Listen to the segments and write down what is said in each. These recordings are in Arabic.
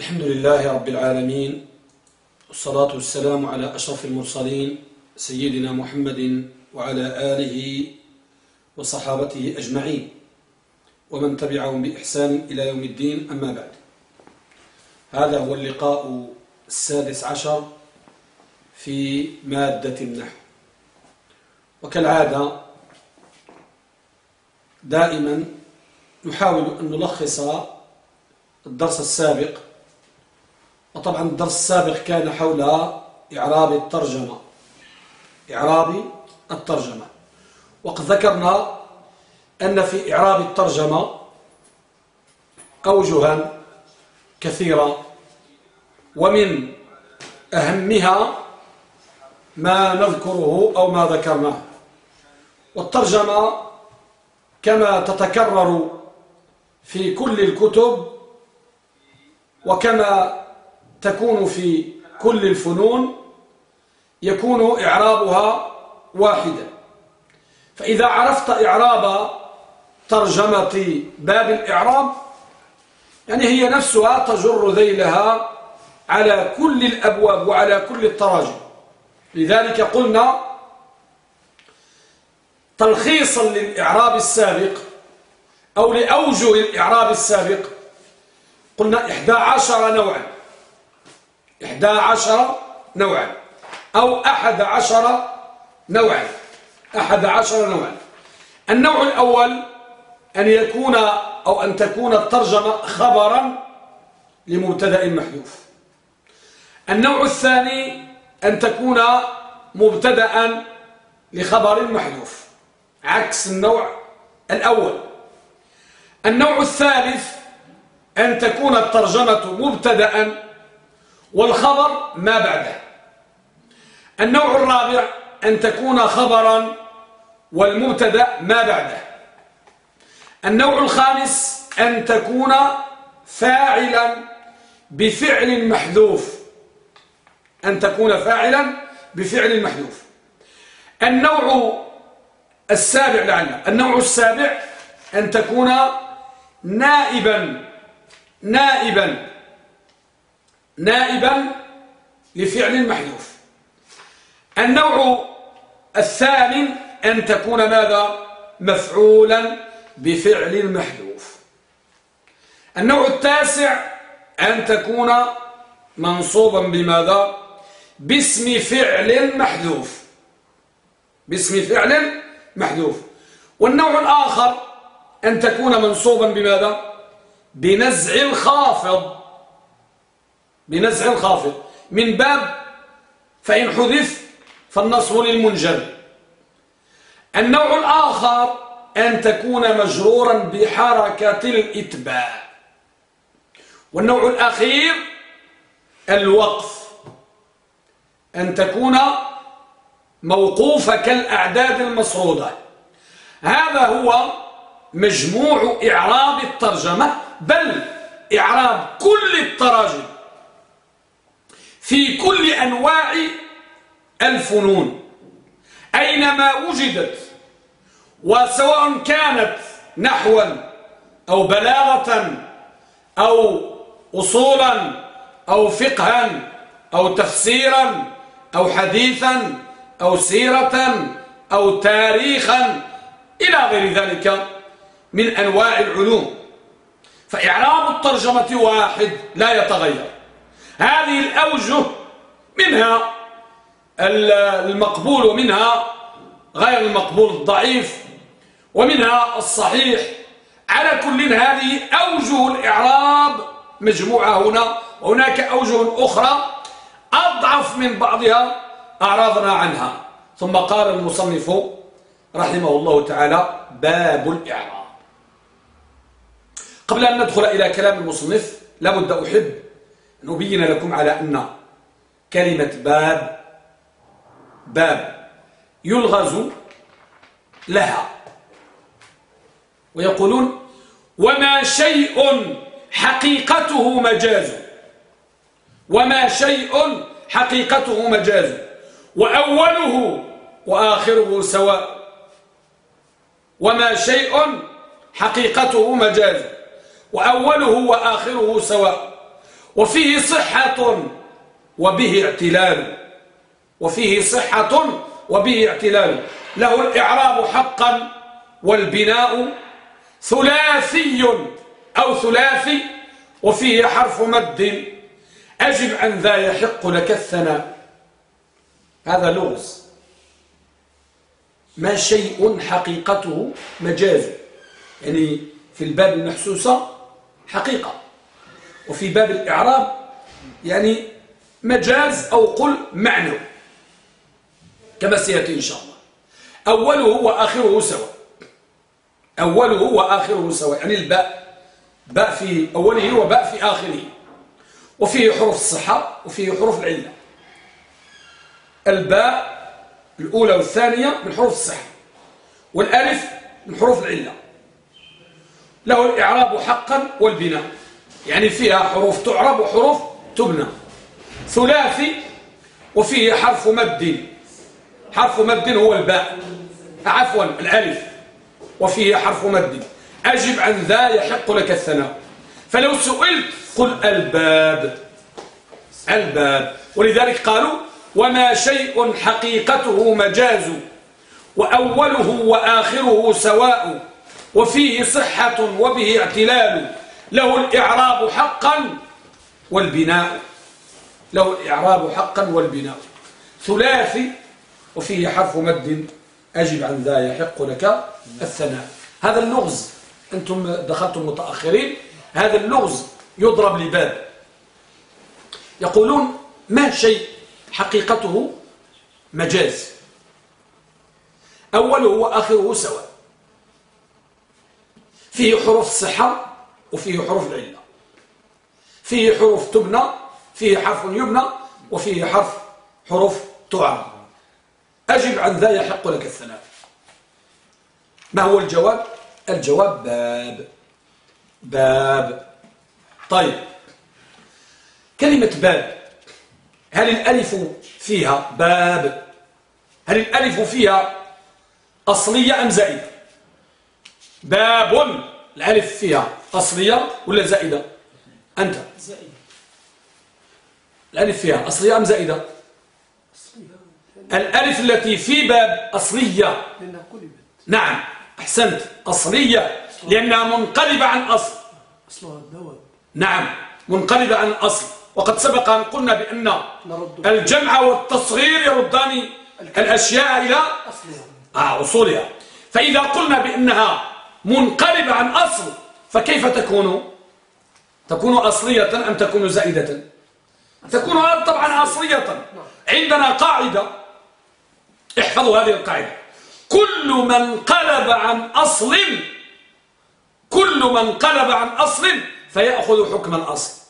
الحمد لله رب العالمين والصلاة والسلام على أشرف المرسلين سيدنا محمد وعلى آله وصحابته أجمعين ومن تبعهم بإحسان إلى يوم الدين أما بعد. هذا هو اللقاء السادس عشر في مادة النحو. وكالعادة دائما نحاول أن نلخص الدرس السابق وطبعا الدرس السابق كان حول إعراب الترجمة. إعراب الترجمة. وقد ذكرنا أن في إعراب الترجمة أوجها كثيرة ومن أهمها ما نذكره أو ما ذكرناه. والترجمة كما تتكرر في كل الكتب وكما تكون في كل الفنون يكون إعرابها واحدا فإذا عرفت إعراب ترجمة باب الإعراب يعني هي نفسها تجر ذيلها على كل الأبواب وعلى كل التراجم. لذلك قلنا تلخيصا للإعراب السابق أو لأوجه الإعراب السابق قلنا إحدى عشر نوعا. إحدى عشر نوعا أو أحد عشر نوعا أحد عشر نوعا. النوع الأول أن يكون أو أن تكون الترجمة خبرا لمبتدأ محذوف. النوع الثاني أن تكون مبتدا لخبر محذوف عكس النوع الأول. النوع الثالث أن تكون الترجمة مبتدا والخبر ما بعده. النوع الرابع أن تكون خبرا والمبتدأ ما بعده. النوع الخامس أن تكون فاعلا بفعل محذوف. أن تكون فاعلا بفعل محذوف. النوع السابع لعله النوع السابع أن تكون نائبا نائبا نائبا لفعل محذوف. النوع الثامن أن تكون ماذا؟ مفعولا بفعل محذوف. النوع التاسع أن تكون منصوبا بماذا؟ باسم فعل محذوف. باسم فعل محذوف. والنوع الآخر أن تكون منصوبا بماذا؟ بنزع الخافض. بنزع الخافض. من باب فإن حذف فالنصب للمنجر النوع الآخر أن تكون مجرورا بحركة الإتباع. والنوع الأخير الوقف. أن تكون موقوفة كالأعداد المصعودة هذا هو مجموع إعراب الترجمة بل إعراب كل التراجم. في كل أنواع الفنون. أينما وجدت وسواء كانت نحوا أو بلاغة أو أصولا أو فقها أو تفسيرا أو حديثا أو سيرة أو تاريخا إلى غير ذلك من أنواع العلوم. فإعراب الترجمة واحد لا يتغير. هذه الأوجه منها المقبول ومنها غير المقبول الضعيف ومنها الصحيح. على كل هذه أوجه الإعراب مجموعة هنا وهناك أوجه أخرى أضعف من بعضها أعرضنا عنها. ثم قال المصنف رحمه الله تعالى باب الإعراب. قبل أن ندخل إلى كلام المصنف لابد أحب أن أبين لكم على أن كلمة باب باب يلغز لها. ويقولون وما شيء حقيقته مجاز. وما شيء حقيقته مجاز. وأوله وآخره سواء. وما شيء حقيقته مجاز. وأوله وآخره سواء. وفيه صحة وبه اعتلال. وفيه صحة وبه اعتلال. له الإعراب حقا والبناء ثلاثي أو ثلاثي وفيه حرف مد. أجب عن ذا يحق لك الثناء. هذا لغز. ما شيء حقيقته مجاز. يعني في الباب المحسوسة حقيقة. وفي باب الإعراب يعني مجاز أو قل معنى. كما سيأتي إن شاء الله. أوله وآخره سواء. أوله وآخره سواء. يعني الباء. باء في أوله وباء في آخره. وفيه حروف الصحة وفيه حروف العلة. الباء الأولى والثانية من حروف الصحة. والألف من حروف العلة. له الإعراب حقا والبناء. يعني فيها حروف تعرب وحروف تبنى. ثلاثي وفيه حرف مد. حرف مد هو الباء. عفوا الألف. وفيه حرف مد. أجب عن ذا يحق لك الثناء. فلو سئلت قل الباب. الباب. ولذلك قالوا وما شيء حقيقته مجاز. وأوله وآخره سواء. وفيه صحة وبه اعتلال. له الإعراب حقا والبناء. له الإعراب حقا والبناء. ثلاثي وفيه حرف مد أجب عن ذا يحق لك الثناء. هذا اللغز أنتم دخلتم متأخرين. هذا اللغز يضرب لباب. يقولون ما شيء حقيقته مجاز. أوله وآخره سواء. فيه حروف الصحة وفيه حروف العلة. فيه حروف تبنى فيه حرف يبنى وفيه حرف حروف تعرب أجب عن ذا يحق لك الثناء. ما هو الجواب؟ الجواب باب. باب. طيب. كلمة باب. هل الألف فيها باب؟ هل الألف فيها أصلية أم زائدة؟ باب. الألف فيها أصلية ولا زائدة؟ أنت. زائدة الألف فيها أصلية أم زائدة؟ الألف التي في باب أصلية. نعم. أحسنت. أصلية. لأنها منقلبة عن أصل. أصلها الدواب نعم. منقلبة عن أصل. وقد سبق أن قلنا بأن الجمع والتصغير يردان الأشياء إلى آه أصولها. فإذا قلنا بأنها منقلبة عن أصل فكيف تكون؟ تكون أصلية أم تكون زائدة؟ تكون طبعا أصلية. عندنا قاعدة. احفظوا هذه القاعدة. كل من قلب عن أصل كل من قلب عن أصل فيأخذ حكم الأصل.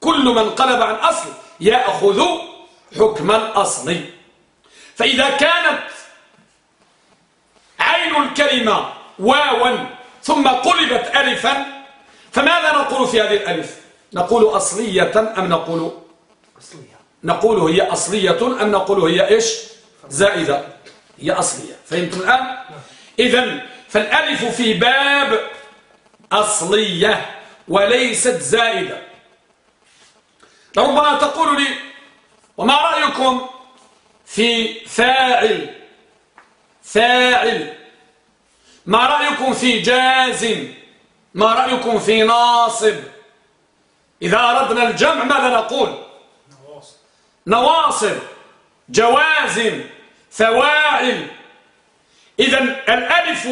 كل من قلب عن أصل يأخذ حكم الأصل. فإذا كانت عين الكلمة واوا ثم قلبت ألفا. فماذا نقول في هذه الألف؟ نقول أصلية أم نقول أصلية. نقول هي أصلية أم نقول هي إيش؟ زائدة. هي أصلية. فهمتم الآن؟ إذا فالألف في باب أصلية وليست زائدة. ربما تقول لي وما رأيكم في فاعل؟ فاعل. ما رأيكم في جازم ما رأيكم في ناصب؟ إذا أردنا الجمع ماذا نقول؟ نواصب. جوازم فواعل. إذا الألف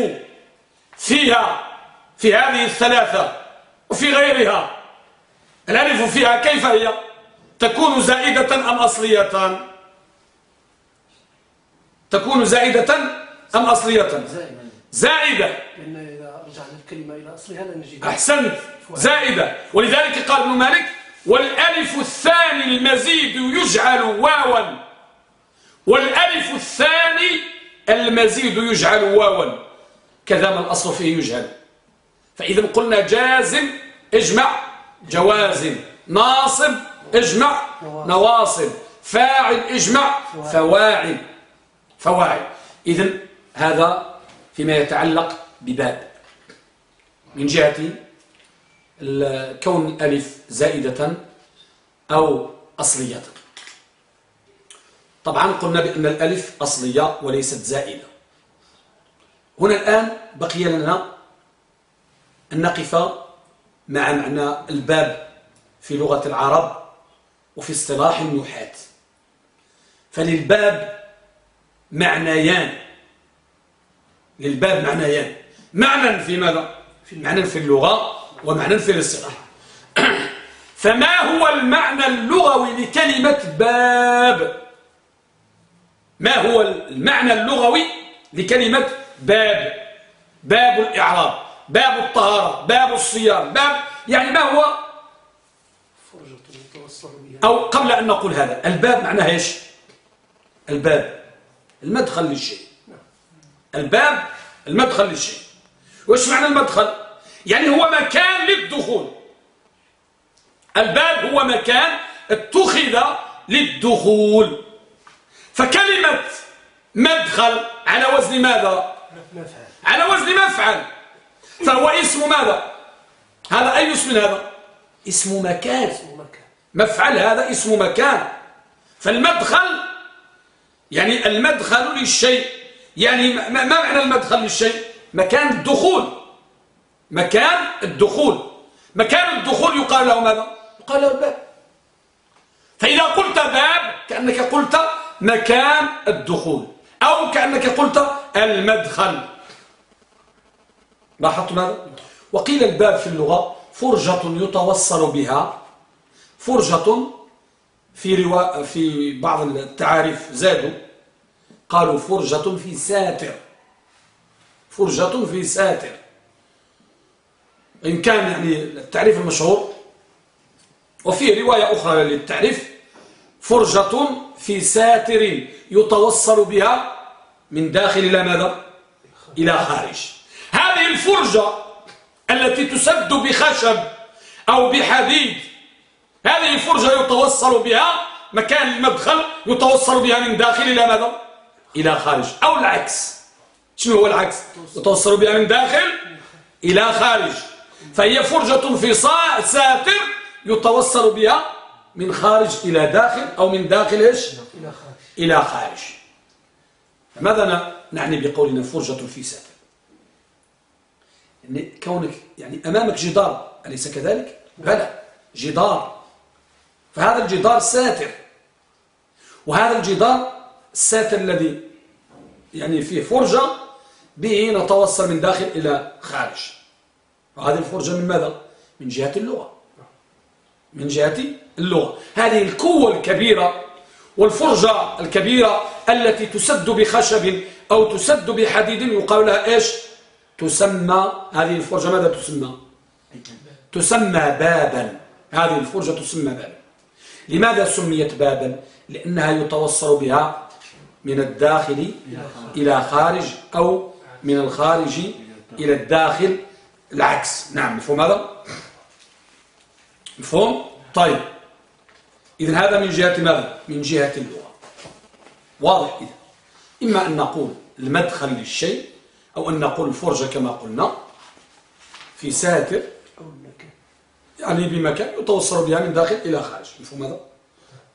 فيها في هذه الثلاثة وفي غيرها الألف فيها كيف هي؟ تكون زائدة أم أصلية؟ تكون زائدة أم أصلية؟ زائدة. لأن إذا رجعنا الكلمة إلى أصلها نجد أحسنت. زائدة. ولذلك قال ابن مالك والألف الثاني المزيد يجعل واوا. والألف الثاني المزيد يجعل واوا. كذا ما الأصل فيه يجعل. فإذا قلنا جازم اجمع. جوازم. ناصب اجمع. نواصب. فاعل اجمع. فواعل. فواعل. إذا هذا فيما يتعلق بباب. من جهة كون ألف زائدة أو أصلية. طبعا قلنا بأن الألف أصلية وليست زائدة. هنا الآن بقي لنا أن نقف مع معنى الباب في لغة العرب وفي اصطلاح النحاة فللباب معنيان. للباب معنيان. معنى في ماذا؟ معنى في اللغة ومعنى في الاصطلاح. فما هو المعنى اللغوي لكلمة باب؟ ما هو المعنى اللغوي لكلمة باب؟ باب الإعراب باب الطهارة باب الصيام باب يعني ما هو؟ أو قبل أن نقول هذا الباب معناها إيش؟ الباب المدخل للشيء. الباب المدخل للشيء وش معنى المدخل؟ يعني هو مكان للدخول. الباب هو مكان اتخذ للدخول. فكلمة مدخل على وزن ماذا؟ على وزن مفعل. فهو اسم ماذا؟ هذا أي اسم هذا؟ اسم مكان. مفعل هذا اسم مكان. فالمدخل يعني المدخل للشيء. يعني ما معنى المدخل للشيء؟ مكان الدخول. مكان الدخول. مكان الدخول يقال له ماذا؟ يقال له الباب. فإذا قلت باب كأنك قلت مكان الدخول. أو كأنك قلت المدخل. لاحظت ماذا؟ وقيل الباب في اللغة فرجة يتوصل بها. فرجة في, روا... في بعض التعاريف زادوا. قالوا فرجة في ساتر فرجة في ساتر إن كان يعني التعريف المشهور وفي رواية أخرى للتعريف فرجة في ساتر يتوصل بها من داخل إلى ماذا؟ إلى خارج هذه الفرجة التي تسد بخشب أو بحديد هذه الفرجة يتوصل بها مكان المدخل يتوصل بها من داخل إلى ماذا؟ إلى خارج. أو العكس. شنو هو العكس؟ يتوصل بها من داخل إلى خارج. فهي فرجة في ساتر يتوصل بها من خارج إلى داخل أو من داخل إيش؟ إلى خارج, إلى خارج. ماذا نعني بقولنا فرجة في ساتر؟ يعني كونك يعني أمامك جدار أليس كذلك؟ بلى جدار. فهذا الجدار ساتر. وهذا الجدار الساتر الذي يعني فيه فرجة به نتوصل من داخل إلى خارج. وهذه الفرجة من ماذا؟ من جهة اللغة. من جهة اللغة. هذه القوة الكبيرة والفرجة الكبيرة التي تسد بخشب أو تسد بحديد يقال لها إيش؟ تسمى هذه الفرجة ماذا تسمى؟ تسمى بابا. هذه الفرجة تسمى بابا. لماذا سميت بابا؟ لأنها يتوصل بها من الداخل إلى خارج أو من الخارج إلى الداخل العكس. نعم مفهوم هذا؟ مفهوم؟ طيب. إذن هذا من جهة ماذا؟ من جهة اللغة. واضح إذن. إما أن نقول المدخل للشيء أو أن نقول الفرجة كما قلنا في ساتر يعني بمكان يتوصل بها من داخل إلى خارج. مفهوم هذا؟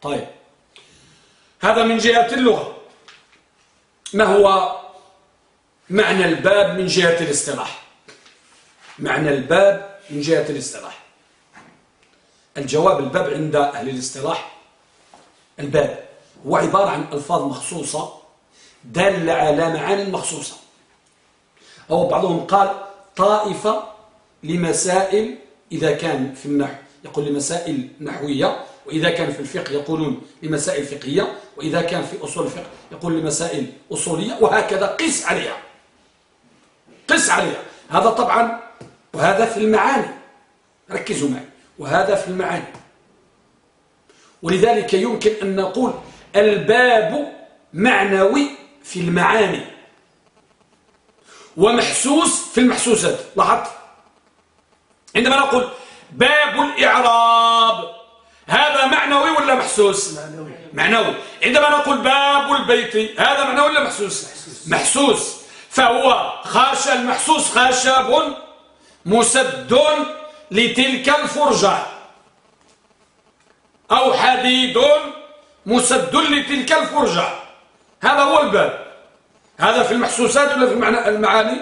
طيب. هذا من جهة اللغة. ما هو معنى الباب من جهة الاصطلاح؟ معنى الباب من جهة الاصطلاح. الجواب الباب عند أهل الاصطلاح. الباب هو عبارة عن ألفاظ مخصوصة دالة على معاني مخصوصة. أو بعضهم قال طائفة لمسائل إذا كان في النحو. يقول لمسائل نحوية وإذا كان في الفقه يقولون لمسائل فقهية وإذا كان في أصول الفقه يقول لمسائل أصولية وهكذا قس عليها. قس عليها. هذا طبعا وهذا في المعاني. ركزوا معي. وهذا في المعاني. ولذلك يمكن أن نقول الباب معنوي في المعاني. ومحسوس في المحسوسات. لاحظت؟ عندما نقول باب الإعراب هذا معنوي ولا محسوس؟ معنوي. معنوي. عندما نقول باب البيت هذا معنوي ولا محسوس؟ محسوس. فهو خاش المحسوس خشب مسد لتلك الفرجة. أو حديد مسد لتلك الفرجة. هذا هو الباب. هذا في المحسوسات ولا في المعاني؟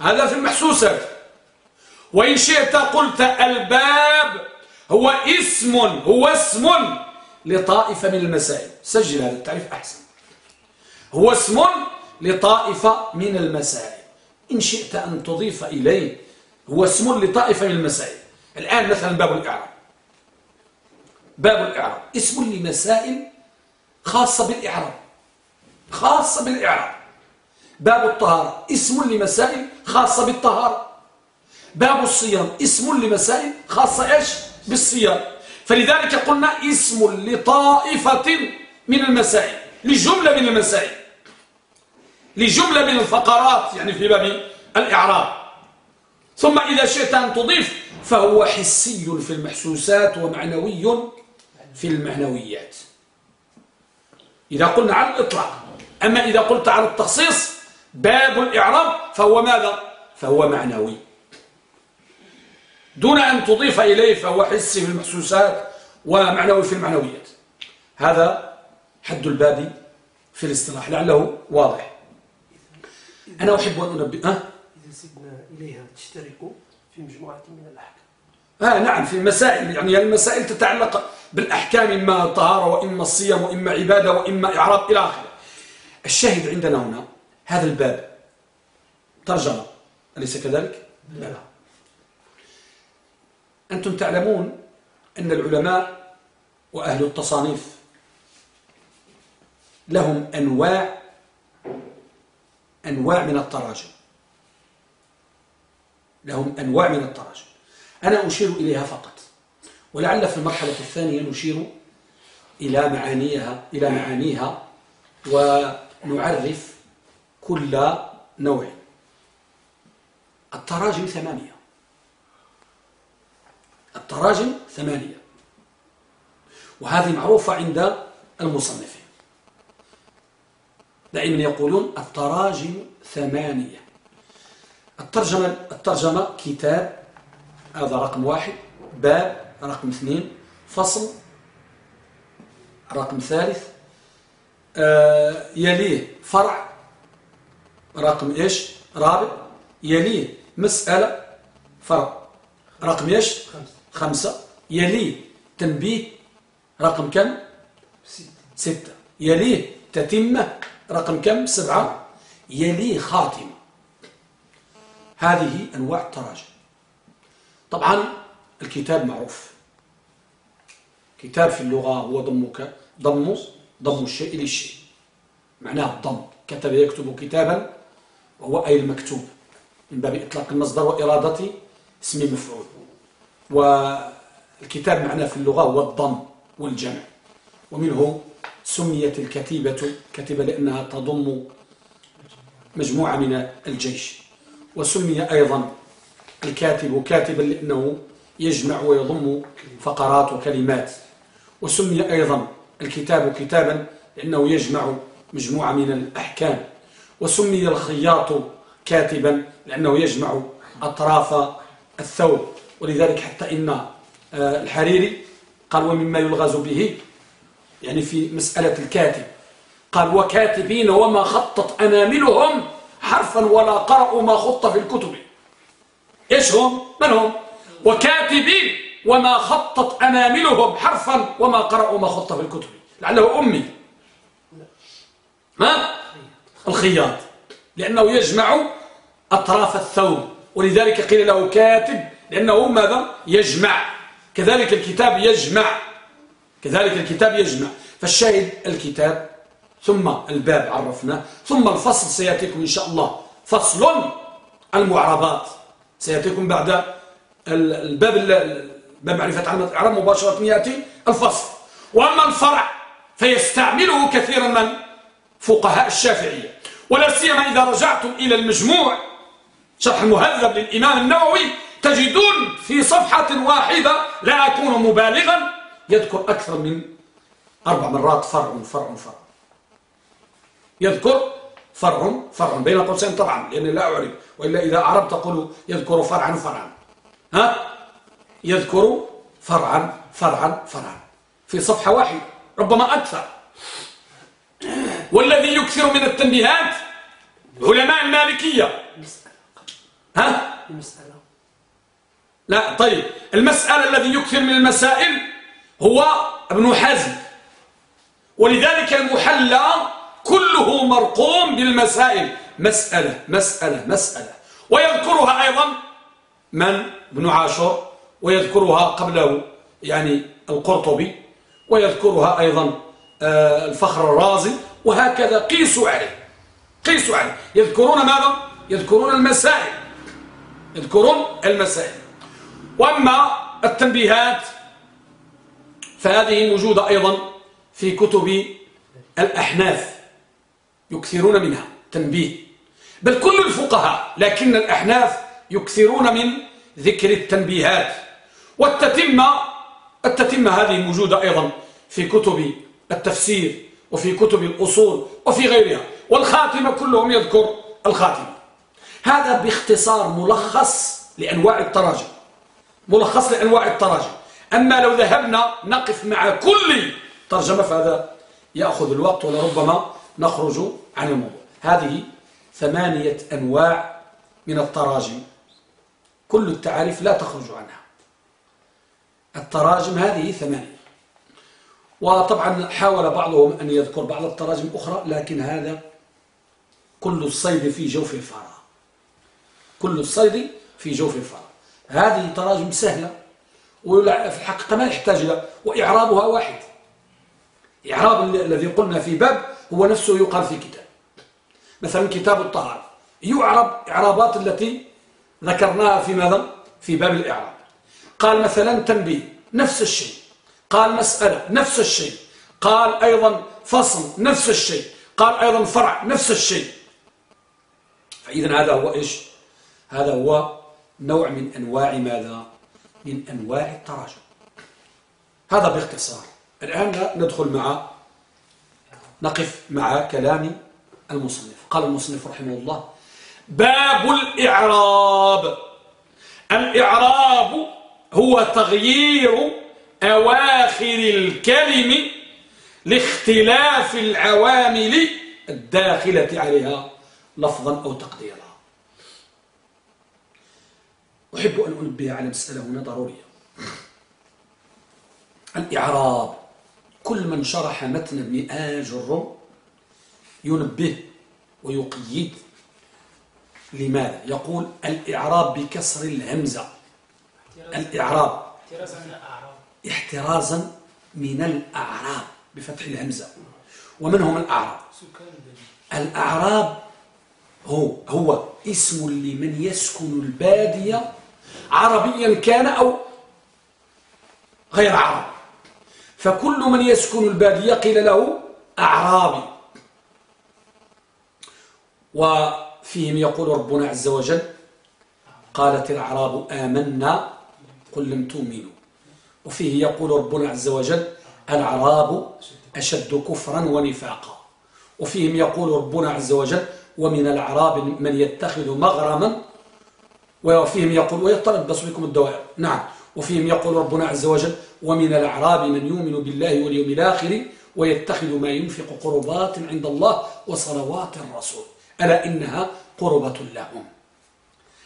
هذا في المحسوسات. وإن شئت قلت الباب هو اسم هو اسم لطائفة من المسائل. سجل هذا التعريف أحسن. هو اسم لطائفة من المسائل. إن شئت أن تضيف إليه هو اسم لطائفة من المسائل. الآن مثلا باب الإعراب. باب الإعراب. اسم لمسائل خاصة بالإعراب. خاصة بالإعراب. باب الطهارة. اسم لمسائل خاصة بالطهارة. باب الصيام. اسم لمسائل خاصة إيش؟ بالصيام. فلذلك قلنا اسم لطائفة من المسائل لجملة من المسائل لجملة من الفقرات يعني في باب الإعراب. ثم إذا شئت أن تضيف فهو حسي في المحسوسات ومعنوي في المعنويات. إذا قلنا على الإطلاق أما إذا قلت على التخصيص باب الإعراب فهو ماذا؟ فهو معنوي. دون أن تضيف إليه فهو حسي في المحسوسات ومعنوي في المعنويات. هذا حد الباب في الاصطلاح لعله واضح. أنا أحب أن أنبه أه؟ إذا سدنا إليها تشترك في مجموعة من الأحكام. آه نعم في المسائل يعني المسائل تتعلق بالأحكام إما طهارة وإما الصيام وإما عبادة وإما إعراب إلى آخره. الشاهد عندنا هنا هذا الباب. ترجمة أليس كذلك؟ لا. أنتم تعلمون أن العلماء وأهل التصانيف لهم أنواع أنواع من التراجم. لهم أنواع من التراجم. أنا أشير إليها فقط ولعل في المرحلة الثانية نشير إلى معانيها إلى معانيها ونعرف كل نوع. التراجم ثمانية. التراجم ثمانية. وهذه معروفة عند المصنفين. دائما يقولون التراجم ثمانية. الترجمة, الترجمة كتاب هذا رقم واحد. باب رقم اثنين. فصل رقم ثالث. آه يليه فرع رقم إيش؟ رابع. يليه مسألة فرع. رقم إيش؟ خمسة. يليه تنبيه رقم كم؟ ستة. يليه تتمة رقم كم؟ سبعة. يليه خاتمة هذه أنواع التراجم طبعا الكتاب معروف. كتاب في اللغة هو ضمك. ضم ضم الشيء للشيء. معناه الضم. كتب يكتب كتابا وهو أي المكتوب. من باب إطلاق المصدر وإرادة اسم مفعول. والكتاب معناه في اللغة هو الضم والجمع. ومنه سميت الكتيبة كتيبة لأنها تضم مجموعة من الجيش. وسمي أيضا الكاتب كاتبا لأنه يجمع ويضم فقرات وكلمات. وسمي أيضا الكتاب كتابا لأنه يجمع مجموعة من الأحكام. وسمي الخياط كاتبا لأنه يجمع أطراف الثوب. ولذلك حتى إن آه، الحريري قال ومما يلغز به يعني في مسألة الكاتب قال وكاتبين وما خطت أناملهم حرفا ولا قرأوا ما خط في الكتب إيش هم؟ من هم؟ وكاتبين وما خطت أناملهم حرفا وما قرأوا ما خط في الكتب لعله أمي ها؟ الخياط لأنه يجمع أطراف الثوب ولذلك قيل له كاتب لأنه ماذا؟ يجمع. كذلك الكتاب يجمع. كذلك الكتاب يجمع. فالشاهد الكتاب ثم الباب عرفناه ثم الفصل سيأتيكم إن شاء الله. فصل المعربات سيأتيكم بعد الباب باب معرفة علامة الإعراب مباشرة يأتي الفصل. وأما الفرع فيستعمله كثيرا من فقهاء الشافعية. ولا سيما إذا رجعتم إلى المجموع شرح المهذب للإمام النووي تجدون في صفحة واحدة لا أكون مبالغا يذكر أكثر من أربع مرات فرع فرع فرع. يذكر فرع فرع بين قوسين طبعا لأني لا أعرف وإلا إذا أعرب تقول يذكر فرعا فرعا. ها؟ يذكر فرعا فرعا فرعا. في صفحة واحدة ربما أكثر. والذي يكثر من التنبيهات علماء المالكية. ها؟ المسألة. لا طيب المسألة الذي يكثر من المسائل هو ابن حزم. ولذلك المحلى كله مرقوم بالمسائل. مسألة مسألة مسألة. ويذكرها أيضا من؟ ابن عاشور. ويذكرها قبله يعني القرطبي. ويذكرها أيضا آه، الفخر الرازي. وهكذا قيسوا عليه قيسوا عليه يذكرون ماذا؟ يذكرون المسائل. يذكرون المسائل. وأما التنبيهات فهذه موجودة أيضا في كتب الأحناف يكثرون منها تنبيه. بل كل الفقهاء لكن الأحناف يكثرون من ذكر التنبيهات. والتتمة التتمة هذه موجودة أيضا في كتب التفسير وفي كتب الأصول وفي غيرها والخاتمة كلهم يذكر الخاتمة. هذا باختصار ملخص لأنواع التراجم. ملخص لأنواع التراجم أما لو ذهبنا نقف مع كل ترجمة فهذا يأخذ الوقت ولربما نخرج عن الموضوع. هذه ثمانية أنواع من التراجم. كل التعاريف لا تخرج عنها. التراجم هذه ثمانية. وطبعا حاول بعضهم أن يذكر بعض التراجم الأخرى لكن هذا كل الصيد في جوف الفراغ كل الصيد في جوف الفراغ هذه تراجم سهلة وفي الحقيقة ما يحتاج إلى وإعرابها واحد. إعراب الذي قلنا في باب هو نفسه يقال في كتاب. مثلا كتاب الطهارة. يعرب إعرابات التي ذكرناها في ماذا؟ في باب الإعراب. قال مثلا تنبيه نفس الشيء. قال مسألة نفس الشيء. قال أيضا فصل نفس الشيء. قال أيضا فرع نفس الشيء. فإذا هذا هو إيش؟ هذا هو نوع من أنواع ماذا؟ من أنواع التراجم هذا باختصار. الآن ندخل مع نقف مع كلام المصنف. قال المصنف رحمه الله باب الإعراب. الإعراب هو تغيير أواخر الكلم لاختلاف العوامل الداخلة عليها لفظا أو تقديرا. أحب أن أنبه على مسألة هنا ضرورية. الإعراب. كل من شرح متن ابن آج الرم ينبه ويقيد. لماذا؟ يقول الإعراب بكسر الهمزة. الإعراب. احترازا من الأعراب بفتح الهمزة. ومن هم الأعراب. الأعراب هو هو اسم لمن يسكن البادية عربيا كان أو غير عربي. فكل من يسكن البادية قيل له أعرابي. وفيهم يقول ربنا عز وجل قالت الأعراب آمنا قل لم تؤمنوا. وفيه يقول ربنا عز وجل الأعراب أشد كفرا ونفاقا. وفيهم يقول ربنا عز وجل ومن الأعراب من يتخذ مغرما وفيهم يقول ويطلب بكم الدوائر نعم. وفيهم يقول ربنا عز وجل ومن الأعراب من يؤمن بالله واليوم الآخر ويتخذ ما ينفق قربات عند الله وصلوات الرسول. ألا إنها قربة لهم.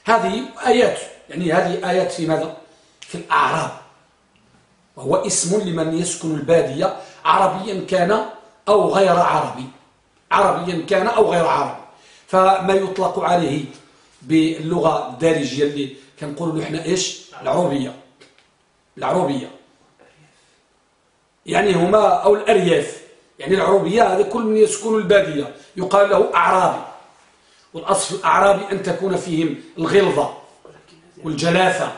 هذه آيات يعني هذه آيات في ماذا؟ في الأعراب. وهو اسم لمن يسكن البادية. عربيا كان أو غير عربي. عربيا كان أو غير عربي. فما يطلق عليه باللغة الدارجية اللي كنقولوا إحنا إيش؟ العروبية العروبية يعني هما أو الأرياف. يعني العروبية هذا كل من يسكن البادية. يقال له أعرابي. والأصل الأعرابي أن تكون فيهم الغلظة والجلافة.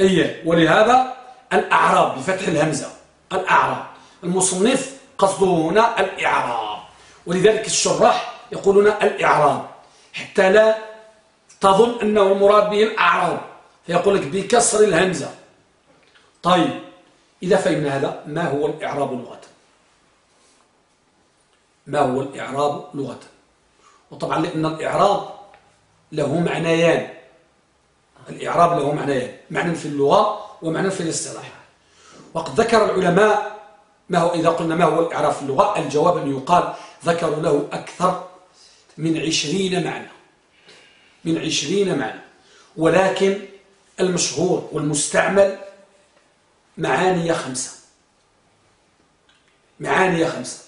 أي ولهذا الأعراب بفتح الهمزة. الأعراب. المصنف قصده هنا الإعراب. ولذلك الشراح يقولون الإعراب. حتى لا تظن أنه المراد به الأعراب فيقول لك بكسر الهمزة. طيب إذا فهمنا هذا ما هو الإعراب لغة؟ ما هو الإعراب لغة؟ وطبعا لأن الإعراب له معنيان. الإعراب له معنيان. معنى في اللغة ومعنى في الاصطلاح. وقد ذكر العلماء ما هو إذا قلنا ما هو الإعراب في اللغة الجواب أن يقال ذكروا له أكثر من عشرين معنى. من عشرين معنى. ولكن المشهور والمستعمل معاني خمسة. معاني خمسة.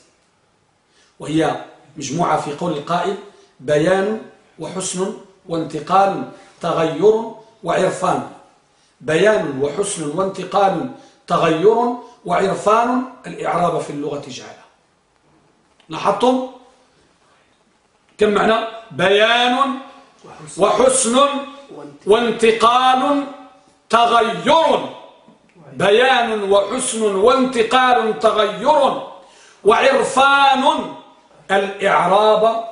وهي مجموعة في قول القائل بيان وحسن وانتقال تغير وعرفان. بيان وحسن وانتقال تغير وعرفان. الإعراب في اللغة جعله لاحظتم؟ كم معنى؟ بيان وحسن وانتقال تغير. بيان وحسن وانتقال تغير. وعرفان الإعراب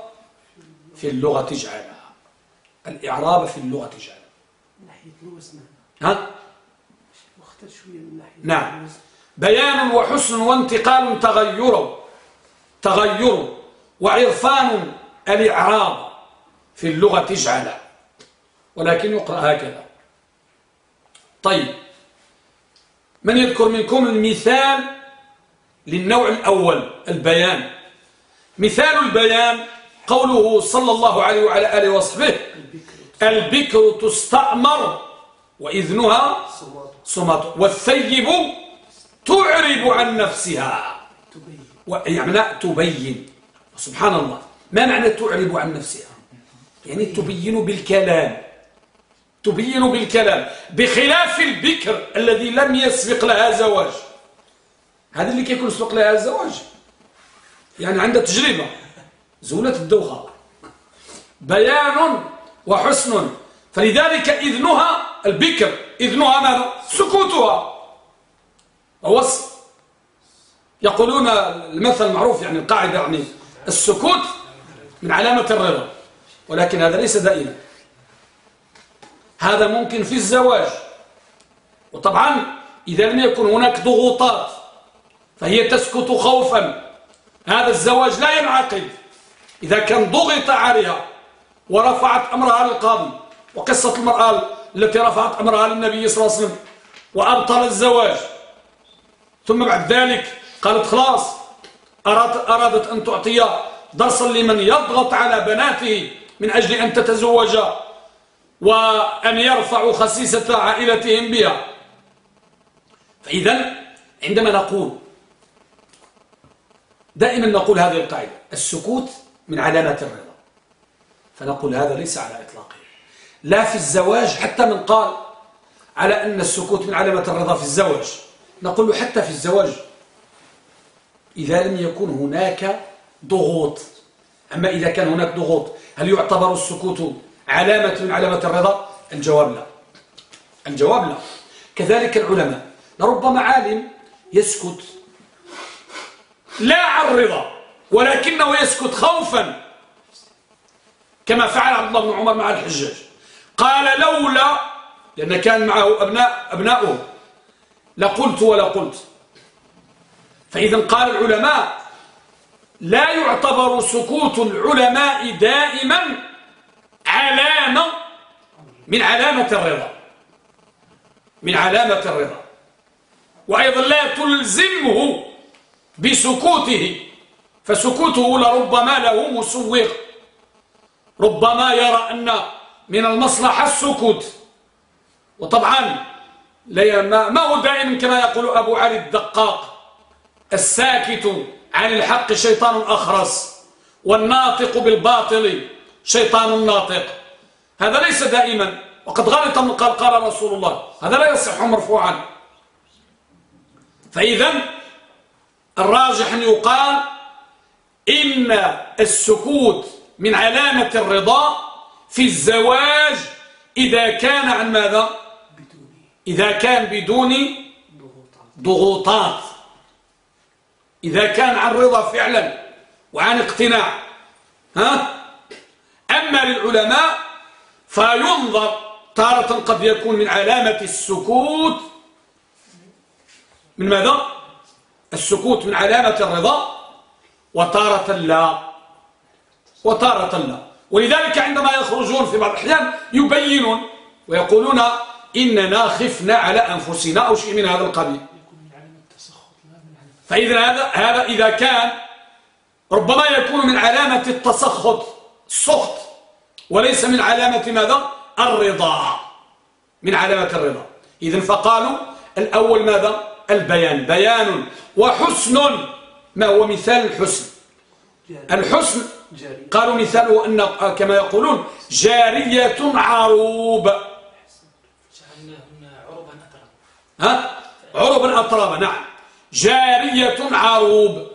في اللغة جعلها. الإعراب في اللغة جعلها. ناحية الوزن. ها؟ مختلف شوية من ناحية نعم. بيان وحسن وانتقال تغير. تغير. وعرفان الإعراب في اللغة جعلها ولكن يقرأ هكذا. طيب من يذكر منكم المثال للنوع الأول البيان. مثال البيان قوله صلى الله عليه وعلى آله وصحبه البكر تستأمر وإذنها صمت والثيب تعرب عن نفسها. يعني تبين. سبحان الله. ما معنى تعرب عن نفسها؟ يعني تبين بالكلام. تبين بالكلام. بخلاف البكر الذي لم يسبق لها زواج. هذا اللي كيكون سبق لها الزواج. يعني عندها تجربة. زولة الدوخة بيان وحسن. فلذلك إذنها البكر. إذنها ماذا؟ سكوتها. ووصف. يقولون المثل المعروف يعني القاعدة يعني السكوت من علامة الرضا. ولكن هذا ليس دائما. هذا ممكن في الزواج. وطبعا إذا لم يكن هناك ضغوطات فهي تسكت خوفا. هذا الزواج لا ينعقد. إذا كان ضغط عليها ورفعت أمرها للقاضي وقصة المرأة التي رفعت أمرها للنبي صلى الله عليه وسلم وأبطل الزواج. ثم بعد ذلك قالت خلاص أرادت أن تعطي درسا لمن يضغط على بناته من أجل أن تتزوج وأن يرفعوا خسيسة عائلتهم بها فإذا عندما نقول دائما نقول هذه القاعدة السكوت من علامات الرضا. فنقول هذا ليس على إطلاقه لا في الزواج حتى من قال على أن السكوت من علامة الرضا في الزواج. نقول حتى في الزواج إذا لم يكن هناك ضغوط. أما إذا كان هناك ضغوط هل يعتبر السكوت علامة من علامة الرضا؟ الجواب لا. الجواب لا. كذلك العلماء لربما عالم يسكت لا عن رضا ولكنه يسكت خوفا كما فعل عبد الله بن عمر مع الحجاج. قال لولا لأن كان معه أبناء أبناؤه لقلت ولا قلت. فإذا قال العلماء لا يعتبر سكوت العلماء دائما علامة من علامة الرضا. من علامة الرضا. وأيضا لا تلزمه بسكوته. فسكوته لربما له مسوغ. ربما يرى أن من المصلحة السكوت. وطبعا ما هو دائما كما يقول أبو علي الدقاق؟ الساكت عن الحق شيطان أخرس والناطق بالباطل شيطان ناطق. هذا ليس دائما وقد غلط من قال قال رسول الله. هذا لا يصح مرفوعا. فإذا الراجح أن يقال إن السكوت من علامة الرضا في الزواج إذا كان عن ماذا؟ إذا كان بدون ضغوطات. إذا كان عن رضا فعلا وعن اقتناع ها؟ أما للعلماء فينظر تارة قد يكون من علامة السكوت من ماذا؟ السكوت من علامة الرضا وتارة لا وتارة لا. ولذلك عندما يخرجون في بعض الأحيان يبينون ويقولون إننا خفنا على أنفسنا أو شيء من هذا القبيل. فإذا هذا, هذا إذا كان ربما يكون من علامة التسخط السخط. وليس من علامة ماذا؟ الرضا. من علامة الرضا. إذن فقالوا الأول ماذا؟ البيان. بيان وحسن. ما هو مثال الحسن؟ الحسن قالوا مثاله أن كما يقولون جارية عروب. ها؟ عربا أطرابا نعم. جارية عروب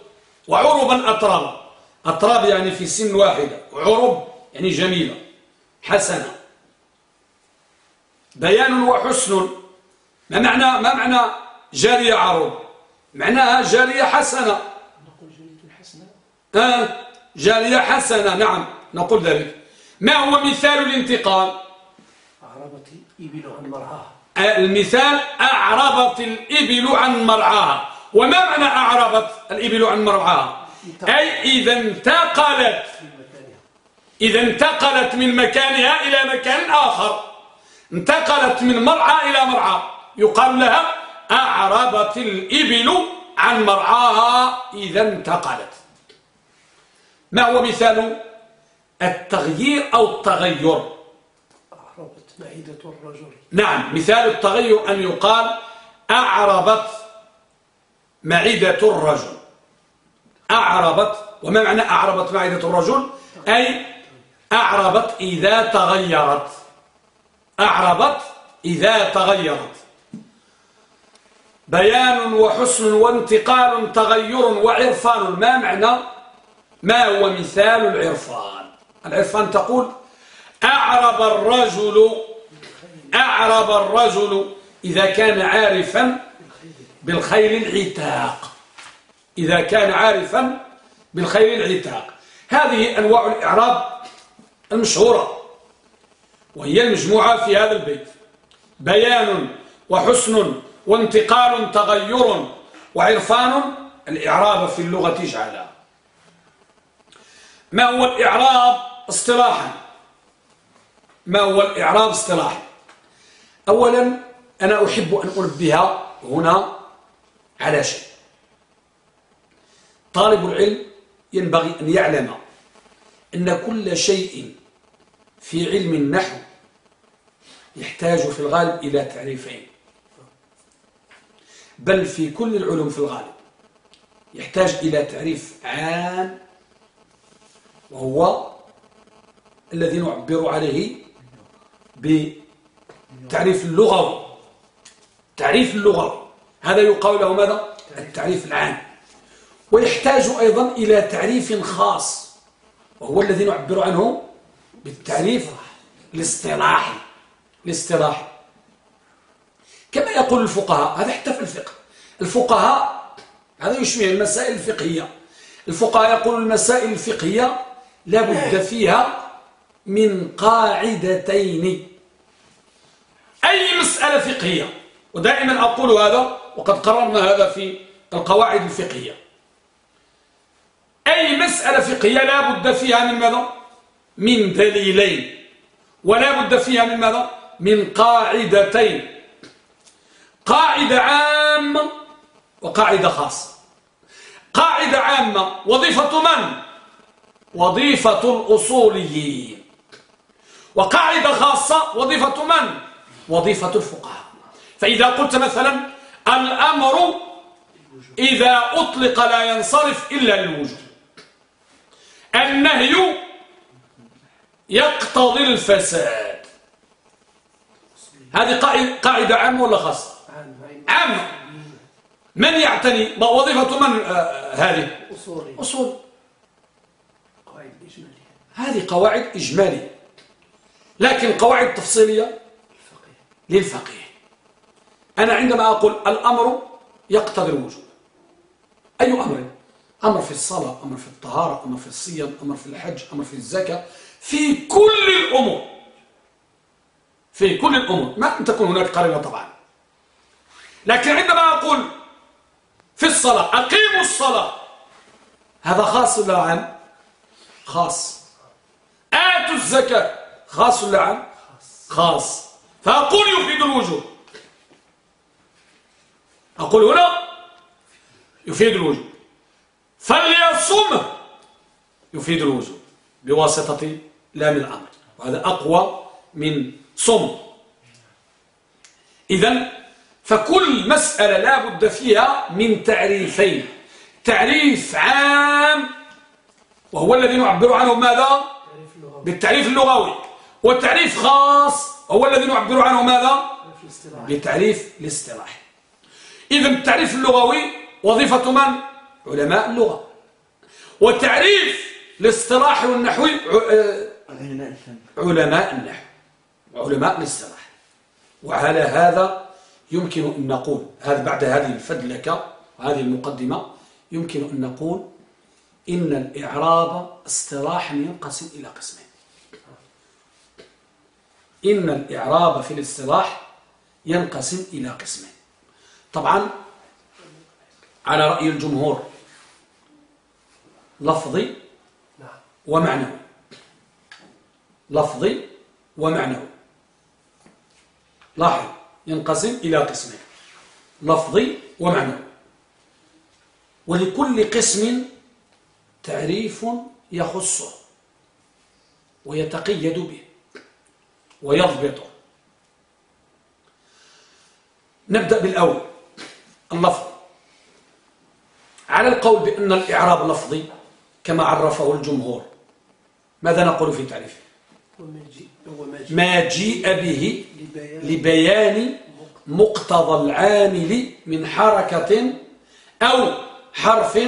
وعربا أطرابا أطراب يعني في سن واحدة وعرب يعني جميلة حسنة. بيان وحسن. ما معنى ما معنى جارية عروب؟ معناها جارية حسنة. نقول جارية حسنة؟ آه جارية حسنة نعم نقول ذلك. ما هو مثال الانتقال أعربت إبل عن مرعاها. المثال أعربت الإبل عن مرعاها. وما معنى أعربت الإبل عن مرعاها أي إذا انتقلت. إذا انتقلت من مكانها إلى مكان آخر. انتقلت من مرعى إلى مرعى. يقال لها أعربت الإبل عن مرعاها إذا انتقلت. ما هو مثال التغيير أو التغير؟ أعربت معدة الرجل نعم مثال التغير أن يقال أعربت معدة الرجل. أعربت وما معنى أعربت معدة الرجل؟ أي أعربت إذا تغيرت. أعربت إذا تغيرت. بيان وحسن وانتقال تغير وعرفان. ما معنى؟ ما هو مثال العرفان؟ العرفان تقول أعرب الرجل أعرب الرجل إذا كان عارفا بالخيل العتاق. إذا كان عارفا بالخيل العتاق. هذه أنواع الإعراب المشهورة وهي المجموعة في هذا البيت. بيان وحسن وانتقال تغير وعرفان الإعراب في اللغة جعلها ما هو الإعراب اصطلاحا؟ ما هو الإعراب اصطلاحا؟ أولا أنا أحب أن أنبه هنا على شيء. طالب العلم ينبغي أن يعلم أن كل شيء في علم النحو يحتاج في الغالب إلى تعريفين. بل في كل العلوم في الغالب يحتاج إلى تعريف عام وهو الذي نعبر عليه بتعريف اللغوي تعريف اللغوي هذا يقال له ماذا؟ التعريف العام. ويحتاج أيضا إلى تعريف خاص وهو الذي نعبر عنه بالتعريف الاصطلاحي. الاصطلاحي. كما يقول الفقهاء هذا حتى في الفقه. الفقهاء هذا يشبه المسائل الفقهية. الفقهاء يقول المسائل الفقهية لابد فيها من قاعدتين. أي مسألة فقهية؟ ودائما أقول هذا وقد قررنا هذا في القواعد الفقهية أي مسألة فقهية لا بد فيها من ماذا؟ من دليلين ولا بد فيها من ماذا؟ من قاعدتين قاعدة عامة وقاعدة خاصة قاعدة عامة وظيفة من؟ وظيفة الأصوليين وقاعدة خاصة وظيفة من؟ وظيفة الفقهاء فإذا قلت مثلا الأمر إذا أطلق لا ينصرف إلا للوجود. النهي يقتضي الفساد. هذه قاعدة عامة ولا خاصة؟ عامة. من يعتني؟ وظيفة من؟ آه هذه. أصول أصول. قواعد إجمالية. هذه قواعد إجمالية. لكن قواعد تفصيلية؟ للفقيه. أنا عندما أقول الأمر يقتضي الوجود. أي أمر؟ أمر في الصلاة أمر في الطهارة أمر في الصيام أمر في الحج أمر في الزكاة في كل الأمور. في كل الأمور. ما أن تكون هناك قرينة طبعا. لكن عندما أقول في الصلاة أقيموا الصلاة هذا خاص ولا عام؟ خاص. آتوا الزكاة خاص ولا عام؟ خاص. فأقول يفيد الوجود. أقول هنا يفيد الوجوب. فليصم يفيد الوجوب بواسطة لام الأمر. وهذا أقوى من صم. إذا فكل مسألة لا بد فيها من تعريفين. تعريف عام وهو الذي نعبر عنه ماذا؟ بالتعريف اللغوي. والتعريف خاص هو الذي نعبر عنه ماذا؟ بالتعريف الاصطلاحي. إذا التعريف اللغوي وظيفة من؟ علماء اللغة. والتعريف الاصطلاحي والنحوي علماء النحو. وعلماء الاصطلاح. وعلى هذا يمكن أن نقول هذا بعد هذه الفدلكة وهذه المقدمة يمكن أن نقول إن الإعراب اصطلاحا ينقسم إلى قسمين. إن الإعراب في الاصطلاح ينقسم إلى قسمين. طبعا على رأي الجمهور لفظي ومعنوي. لفظي ومعنوي. لاحظ ينقسم إلى قسمين لفظي ومعنوي. ولكل قسم تعريف يخصه ويتقيد به ويضبطه. نبدأ بالأول. اللفظ على القول بأن الإعراب لفظي كما عرفه الجمهور. ماذا نقول في تعريفه؟ ما جيء به لبيان مقتضى العامل من حركة أو حرف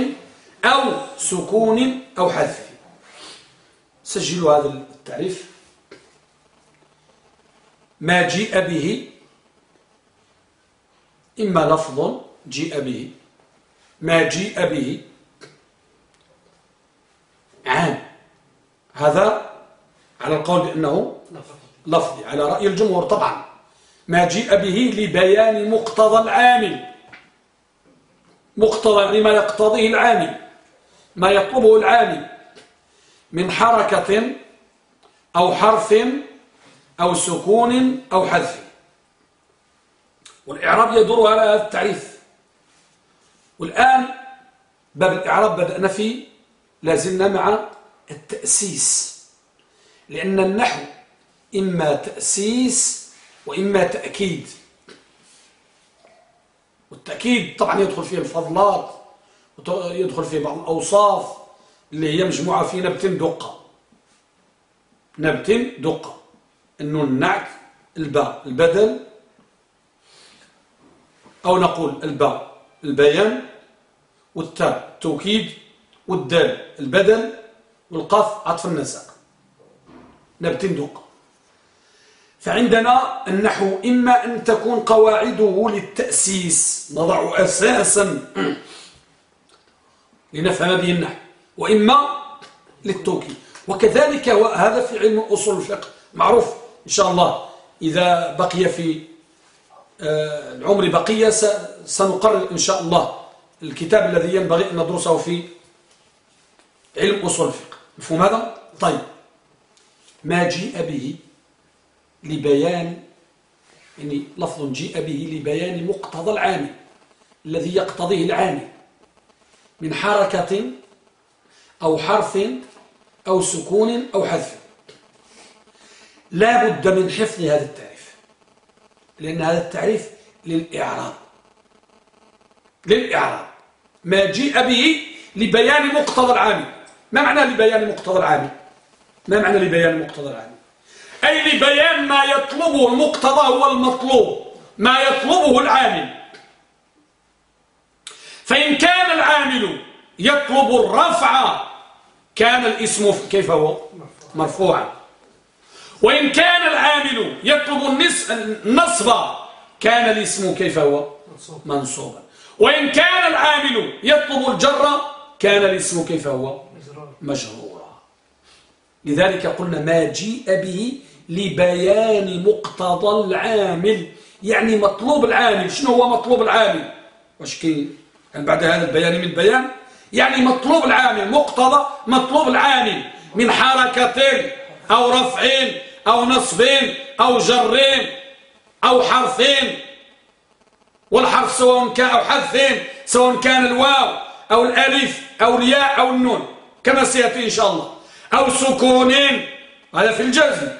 أو سكون أو حذف. سجلوا هذا التعريف. ما جيء به إما لفظ جيء به ما جيء به عام. هذا على القول بأنه لفظي على رأي الجمهور طبعا. ما جيء به لبيان مقتضى العامل. مقتضى يعني ما يقتضيه العامل ما يطلبه العامل. من حركة أو حرف أو سكون أو حذف. والإعراب يدور على هذا التعريف. والآن باب الإعراب بدأنا فيه لازلنا مع التأسيس. لأن النحو إما تأسيس وإما تأكيد. والتأكيد طبعا يدخل فيه الفضلات يدخل فيه بعض الأوصاف اللي هي مجموعة في نبت دقة. نبت دقة. أنه النعت الباء البدل أو نقول الباء. البيان والتاء التوكيد والدال البدل والقاف عطف النسق. نبت دقة فعندنا النحو إما أن تكون قواعده للتأسيس نضع أساسا لنفهم به النحو وإما للتوكيد. وكذلك هذا في علم أصول الفقه معروف إن شاء الله إذا بقي في العمر بقية سنقرر إن شاء الله الكتاب الذي ينبغي أن ندرسه في علم أصول الفقه. مفهوم هذا؟ طيب. ما جيء به لبيان يعني لفظ جيء به لبيان مقتضى العامل الذي يقتضيه العامل من حركة أو حرف أو سكون أو حذف. لا بد من حفظ هذا التعريف لأن هذا التعريف للإعراب. للإعراب. ما جيء به لبيان مقتضى العامل. ما معنى لبيان مقتضى العامل؟ ما معنى لبيان مقتضى العامل؟ أي لبيان ما يطلبه المقتضى هو المطلوب ما يطلبه العامل. فإن كان العامل يطلب الرفع كان الاسم كيف هو؟ مرفوعا. وإن كان العامل يطلب النصب كان الاسم كيف هو؟ منصوبا. وإن كان العامل يطلب الجر كان الاسم كيف هو؟ مجرورا. لذلك قلنا ما جيء به لبيان مقتضى العامل. يعني مطلوب العامل. شنو هو مطلوب العامل؟ واش كي يعني بعد هذا البيان من بيان؟ يعني مطلوب العامل مقتضى مطلوب العامل من حركة أو رفع أو نصب أو جر أو حرف والحرف سواء كان أو حذف سواء كان الواو أو الألف أو الياء أو النون كما سيأتي إن شاء الله. أو سكون هذا في الجزم.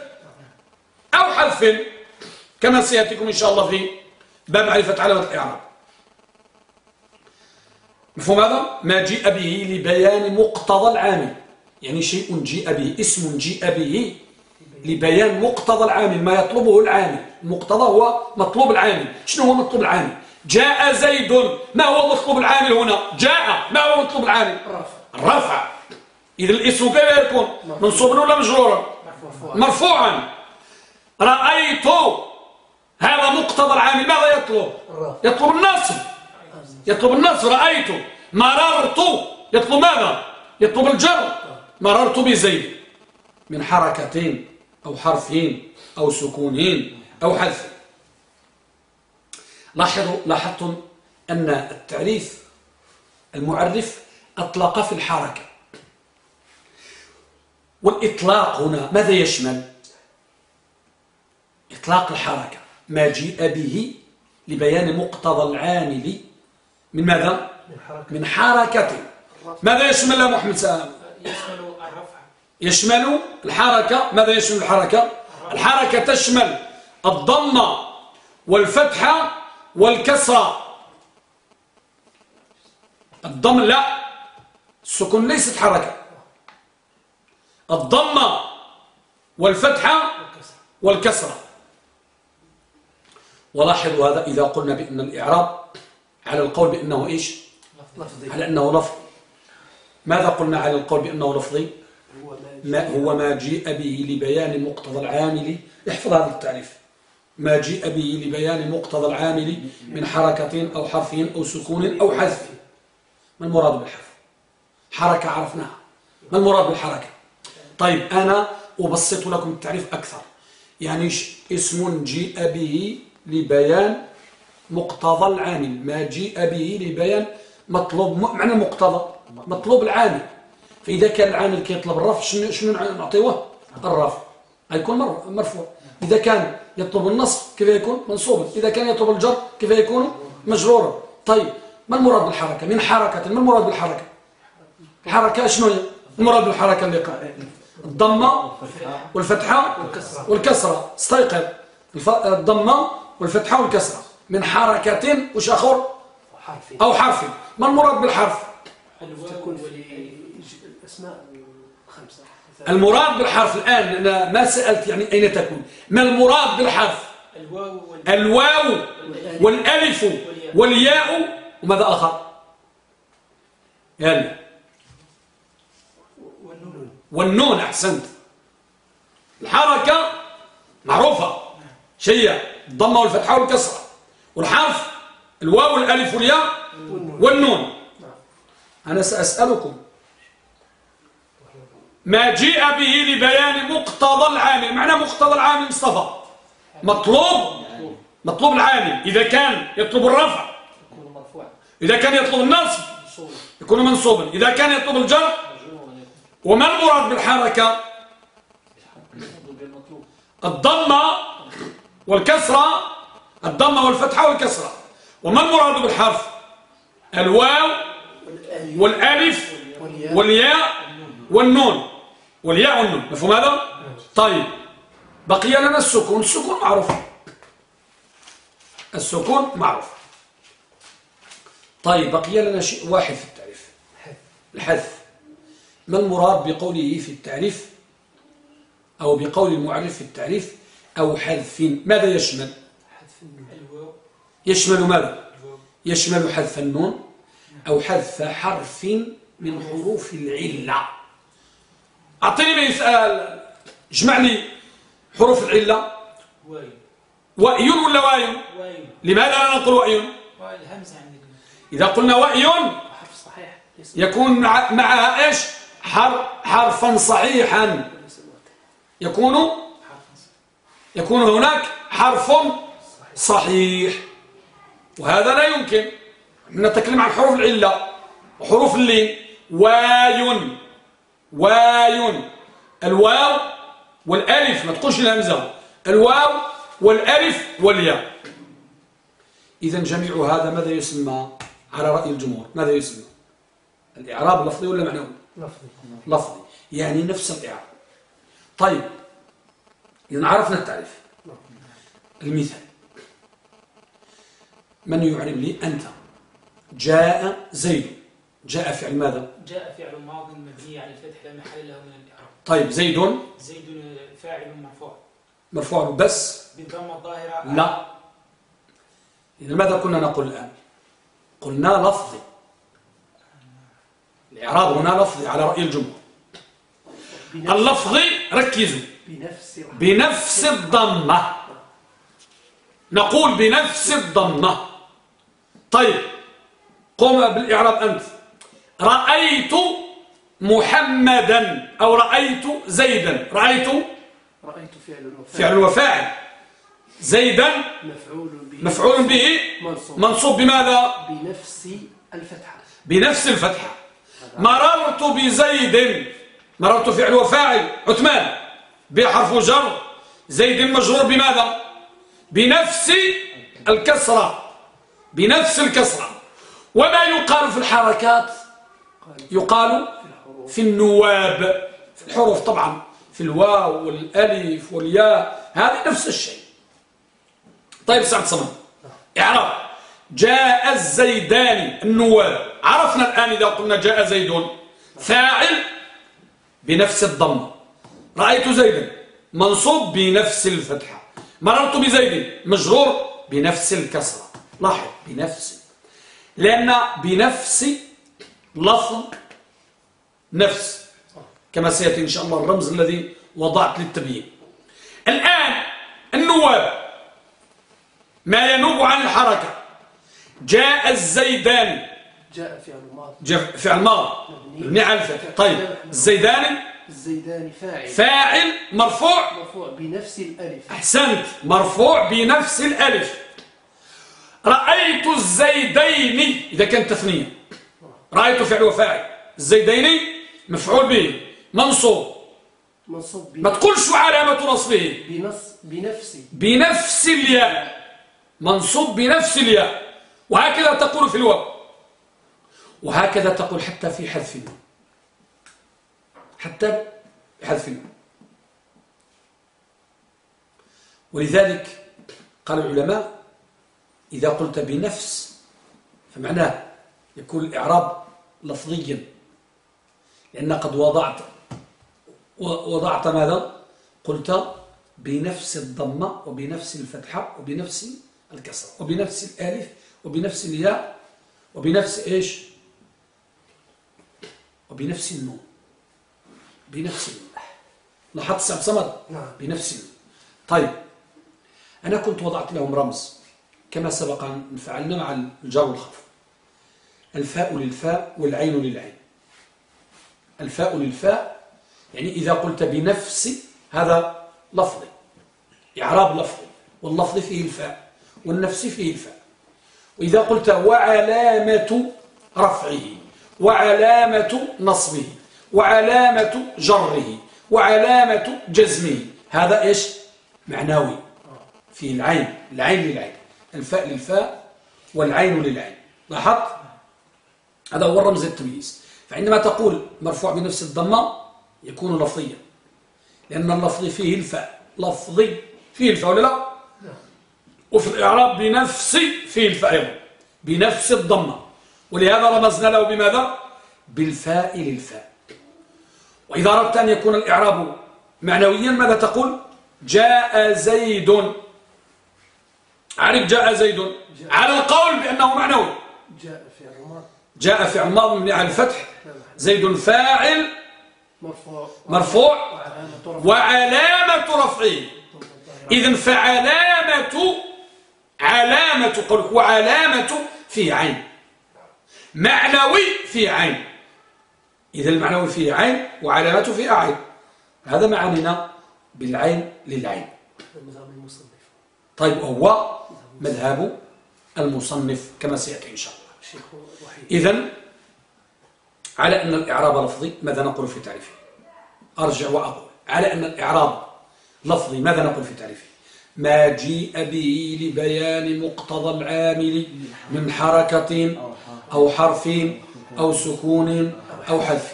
أو حذف كما سيأتيكم إن شاء الله في باب معرفة علامة الإعراب. مفهوم هذا؟ ما جيء به لبيان مقتضى العامل. يعني شيء جيء به اسم جيء به لبيان مقتضى العامل ما يطلبه العامل. المقتضى هو مطلوب العامل. شنو هو مطلوب العامل؟ جاء زيد. ما هو مطلوب العامل هنا؟ جاء. ما هو مطلوب العامل؟ الرفع إذا الاسم كيف يكون؟ منصوبا ولا مجرورا؟ مرفوعا. رأيت هذا مقتضى العامل ماذا يطلب؟ يطلب النصب يطلب النصب رأيت. مررت. يطلب ماذا؟ يطلب الجر. مررت بزيد من حركتين أو حرفين أو سكونين أو حذف. لاحظوا لاحظتم أن التعريف المعرف أطلق في الحركة. والإطلاق هنا ماذا يشمل؟ إطلاق الحركة. ما جيء به لبيان مقتضى العامل من ماذا؟ من حركة. ماذا يشمل محمد سلام؟ يشمل الرفع. يشمل الحركة. ماذا يشمل الحركة؟ الحركة تشمل الضمة والفتحة والكسرة. الضم لا السكون ليست حركة. الضمة والفتحة والكسرة. ولاحظوا هذا إذا قلنا بأن الإعراب على القول بأنه إيش؟ لفظي على أنه لفظ. ماذا قلنا على القول بأنه لفظي؟ هو ما هو ما جيء به لبيان مقتضى العامل. احفظ هذا التعريف. ما جيء به لبيان مقتضى العامل من حركة أو حرف أو سكون أو حذف. ما المراد بالحرف حركة عرفناها. ما المراد بالحركة؟ طيب أنا أبسط لكم التعريف أكثر. يعني اسم جيء به لبيان مقتضى العامل. ما جيء به لبيان مطلوب معنى مقتضى. مطلوب العامل. فإذا كان العامل كيطلب الرفع شنو شنو نعطيوه؟ الرفع. يكون مر- مرفوع. إذا كان يطلب النصب كيف يكون؟ منصوبا. إذا كان يطلب الجر كيف يكون؟ مجرورا. طيب ما المراد بالحركة؟ من حركة ما المراد بالحركة؟ حركة شنو هي؟ المراد بالحركة اللي قال الضمة والفتحة والكسرة. استيقظ. الضمة والفتحة والكسرة. من حركة وش حرفي أو حرف. ما المراد بالحرف؟ تكون في الأسماء الخمسة المراد بالحرف الآن أنا ما سألت يعني أين تكون. ما المراد بالحرف؟ الواو وال- الواو والألف والياء. وماذا آخر؟ يلا. والنون. والنون أحسنت. الحركة معروفة. شيء الضمة والفتحة والكسرة. والحرف الواو والألف والياء والنون. أنا سأسألكم. ما جيء به لبيان مقتضى العامل معنى مقتضى العامل مصطفى. مطلوب. مطلوب العامل إذا كان يطلب الرفع. إذا كان يطلب النصب. يكون منصوبا. إذا كان يطلب الجر. وما المراد بالحركة؟ الضمة والكسرة. الضمة والفتحة والكسرة. وما المراد بالحرف؟ الواو والالف والياء والنون. والياء والنون. مفهوم هذا؟ طيب. بقي لنا السكون. السكون معروف. السكون معروف. طيب بقي لنا شيء واحد في التعريف. الحذف. ما المراد بقوله في التعريف؟ أو بقول المعرف في التعريف؟ أو حذف. ماذا يشمل؟ يشمل ماذا؟ يشمل حذف النون. أو حذف حرف من حروف العلة. أعطيني مثال اجمع لي حروف العلة. وأي ولا وأي؟ لماذا لا نقول وأي؟ إذا قلنا وأي حرف صحيح. ليس يكون مع معها إيش؟ حر حرفا صحيحا. يكون؟ يكون هناك حرف صحيح. وهذا لا يمكن. نتكلم عن حروف العلة. وحروف اللين. واي واي الواو والألف. ما تقولش الهمزة الواو والألف والياء. إذا جميع هذا ماذا يسمى على رأي الجمهور؟ ماذا يسمى؟ الإعراب لفظي ولا معنوي؟ لفظي. لفظي. يعني نفس الإعراب. طيب. إذا عرفنا التعريف المثال. من يعرب لي؟ أنت. جاء زيد. جاء فعل ماذا؟ جاء فعل ماض مبني على الفتح لا محل له من الإعراب. طيب زيد زيد فاعل مرفوع. مرفوع بس بالضمة الظاهرة لا. إذا ماذا كنا نقول الآن؟ قلنا لفظي. الإعراب هنا لفظي على رأي الجمهور. اللفظي ركزوا. بنفس بنفس الضمة. نقول بنفس الضمة. طيب. قم بالإعراب أنت. رأيت محمدا أو رأيت زيدا. رأيت رأيت فعل وفاعل. فعل وفاعل. زيدا مفعول به. مفعول به منصوب. منصوب بماذا؟ بنفس الفتحة. بنفس الفتحة. مررت بزيد. مررت فعل وفاعل. عثمان. بحرف جر. زيد مجرور بماذا؟ بنفس الكسرة. بنفس الكسرة. وما يقال في الحركات؟ قال يقال في النواب. في الحروف طبعا في الواو والألف والياء هذه نفس الشيء. طيب سعد صمم إعراب. جاء الزيدان النواب. عرفنا الآن إذا قلنا جاء زيد فاعل بنفس الضمة رأيت زيدا. منصوب بنفس الفتحة. مررت بزيد. مجرور بنفس الكسرة. لاحظ بنفس لأن بنفس لفظ نفس كما سيأتي إن شاء الله الرمز الذي وضعت للتبيين. الآن النواب ما ينوب عن الحركة. جاء الزيدان. جاء فعل ماض جاء فعل ماض مبني. على الفتح طيب الزيداني الزيدان فاعل. فاعل مرفوع. مرفوع بنفس الألف. أحسنت. مرفوع بنفس الألف. رأيت الزيدين. إذا كانت تثنية. رأيت فعل وفاعل. الزيدين مفعول به. منصوب. منصوب ما تقولش علامة نصبه. بنص بنفس. بنفس الياء. منصوب بنفس الياء. وهكذا تقول في الواو. وهكذا تقول حتى في حذف النون حتى حذف النون ولذلك قال العلماء إذا قلت بنفس فمعناه يكون الإعراب لفظيا. لأن قد وضعت وضعت ماذا؟ قلت بنفس الضمة وبنفس الفتحة وبنفس الكسرة وبنفس الألف وبنفس الياء وبنفس إيش؟ وبنفس النون. بنفس النون. لاحظت سعد صمد؟ نعم. بنفس النون. طيب أنا كنت وضعت لهم رمز. كما سبق أن فعلنا مع الجار والخفض. الفاء للفاء والعين للعين. الفاء للفاء يعني إذا قلت بنفس هذا لفظي إعراب لفظي واللفظ فيه الفاء والنفس فيه الفاء. وإذا قلت وعلامة رفعه وعلامة نصبه وعلامة جره وعلامة جزمه هذا إيش؟ معناوي. في العين العين للعين. الفاء للفاء والعين للعين. لاحظت؟ هذا هو الرمز التمييز. فعندما تقول مرفوع بنفس الضمة يكون لفظيا. لأن اللفظ فيه الفاء. لفظي فيه الفاء ولا لا؟ وفي الإعراب بنفس فيه الفاء أيضا. بنفس الضمة. ولهذا رمزنا له بماذا؟ بالفاء للفاء. وإذا أردت أن يكون الإعراب معنويا ماذا تقول؟ جاء زيد. عرف جاء زيد. على القول بأنه معنوي. جاء فعل ماض جاء فعل ماض مبني على الفتح. زيد فاعل مرفوع. مرفوع. وعلامة رفعه. إذن فعلامة علامة قولك وعلامة في عين. معنوي في عين. إذا المعنوي في عين وعلامة في أعين. هذا معنينا بالعين للعين. طيب هو مذهب المصنف كما سيأتي إن شاء الله. إذن على أن الإعراب لفظي ماذا نقول في تعريفه؟ أرجع وأقول على أن الإعراب لفظي ماذا نقول في تعريفه؟ ما جيء به لبيان مقتضى العامل من حركة أو حرف أو سكون أو حذف.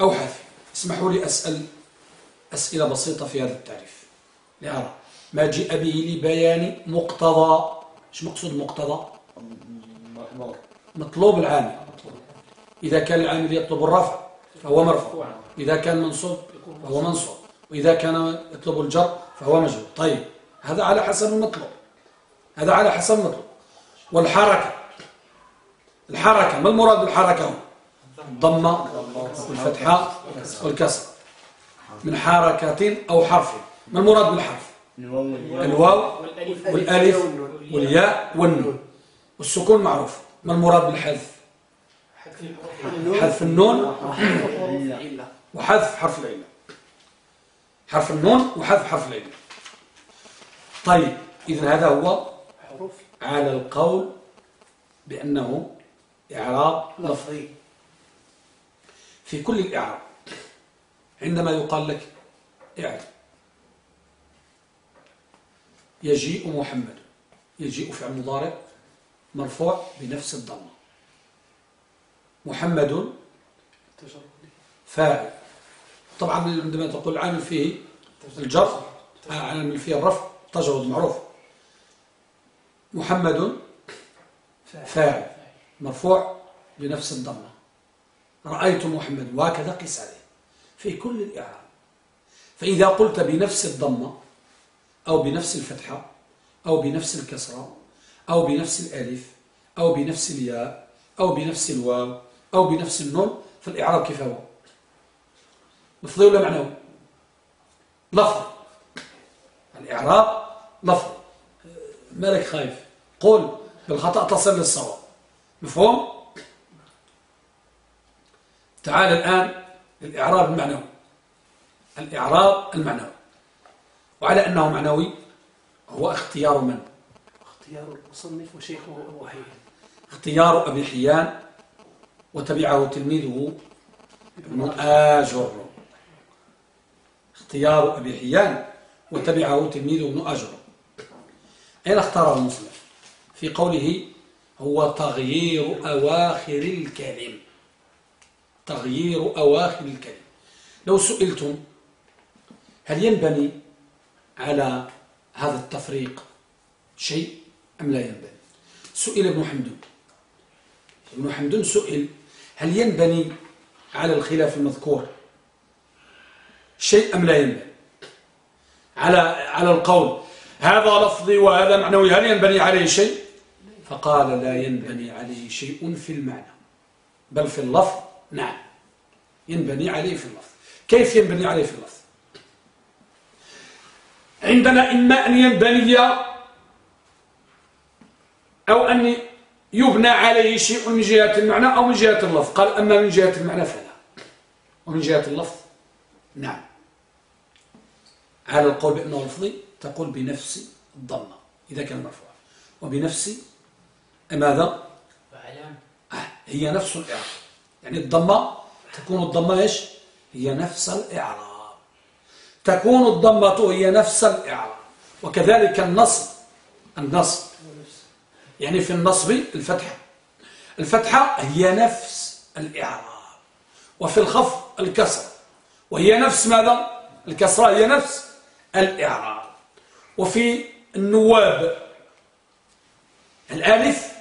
أو حذف. اسمحوا لي أسأل أسئلة بسيطة في هذا التعريف. لأرى. ما جاء به لبيان مقتضى. إيش مقصود مقتضى؟ مطلوب العامل. إذا كان العامل يطلب الرفع فهو مرفوع. إذا كان منصوب فهو منصوب. وإذا كان يطلب الجر فهو مجرور. طيب هذا على حسب المطلوب. هذا على حسب المطلوب. والحركة. الحركة ما المراد بالحركة هنا؟ الضمة والفتحة والكسر. من حركة أو حرف. ما المراد بالحرف؟ الواو والألف. والياء والنون. والسكون معروف. ما المراد بالحذف؟ حذف النون وحذف حرف العلة. حرف النون وحذف حرف العلة. طيب اذا هذا هو على القول بأنه إعراب لفظي. في كل الإعراب عندما يقال لك اعرب يجيء محمد. يجيء فعل مضارع مرفوع بنفس الضمة. محمد فاعل. طبعا عندما تقول عامل فيه الجر عامل فيه الرفع تجرد معروف محمد فاعل. مرفوع بنفس الضمة. رأيت محمد وهكذا قس عليه. في كل الإعراب. فإذا قلت بنفس الضمة أو بنفس الفتحة أو بنفس الكسرة أو بنفس الألف أو بنفس الياء أو بنفس الواو أو بنفس النون فالإعراب كيف هو؟ لفظي ولا معنوي؟ لفظ. الإعراب لفظ. مالك خايف؟ قول. بالخطأ تصل للصواب. مفهوم؟ تعال الآن للإعراب المعنوي. الإعراب المعنوي. وعلى أنه معنوي هو اختيار من؟ اختيار المصنف وشيخه أبو حيان. اختيار أبي حيان وتبعه تلميذه ابن آجر. اختيار أبي حيان وتبعه تلميذه ابن آجر. أين اختاره المصنف. في قوله هو تغيير أواخر الكلم. تغيير أواخر الكلم. لو سئلتم هل ينبني على هذا التفريق شيء أم لا ينبني؟ سئل ابن حمدون. ابن حمدون سئل هل ينبني على الخلاف المذكور شيء أم لا ينبني؟ على على القول هذا لفظي وهذا معنوي هل ينبني عليه شيء؟ فقال لا ينبني عليه شيء في المعنى. بل في اللفظ نعم ينبني عليه في اللفظ. كيف ينبني عليه في اللفظ؟ عندنا إما أن ينبني أو أن يبنى عليه شيء من جهة المعنى أو من جهة اللفظ. قال أما من جهة المعنى فلا. ومن جهة اللفظ نعم. على القول بأنه لفظي تقول بنفس الضمة. إذا كان مرفوع وبنفس ماذا؟ آه هي نفس الإعراب. يعني الضمة تكون الضمة إيش؟ هي نفس الإعراب. تكون الضمة هي نفس الإعراب. وكذلك النصب النصب. يعني في النصب الفتحة. الفتحة هي نفس الإعراب. وفي الخفض الكسر وهي نفس ماذا؟ الكسرة هي نفس الإعراب. وفي النواب. الألف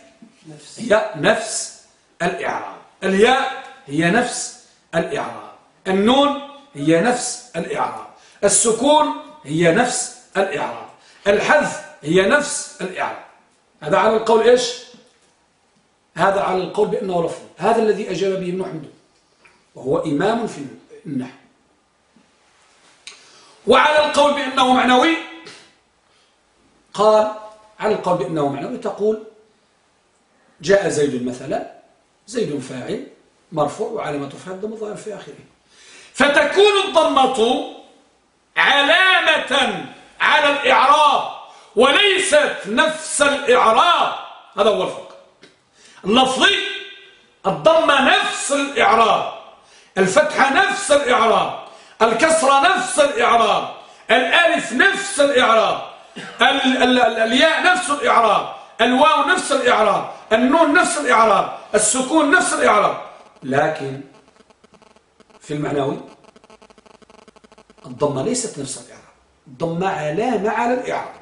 هي نفس الإعراب. الياء هي نفس الإعراب. النون هي نفس الإعراب. السكون هي نفس الإعراب. الحذف هي نفس الإعراب. هذا على القول إيش؟ هذا على القول بأنه لفظ هذا الذي أجاب به ابن حمدون وهو إمام في النحو. وعلى القول بأنه معنوي قال على القول بأنه معنوي تقول جاء زيد مثلا زيد فاعل مرفوع وعلامة رفعه الضم في آخره. فتكون الضمة علامة على الإعراب وليست نفس الإعراب. هذا هو الفرق اللفظي الضمة نفس الإعراب الفتحة نفس الإعراب الكسرة نفس الإعراب الألف نفس الإعراب ال ال ال الياء نفس الإعراب الواو نفس الإعراب النون نفس الإعراب السكون نفس الإعراب. لكن في المعنوي الضمة ليست نفس الإعراب. الضمة علامة على الإعراب.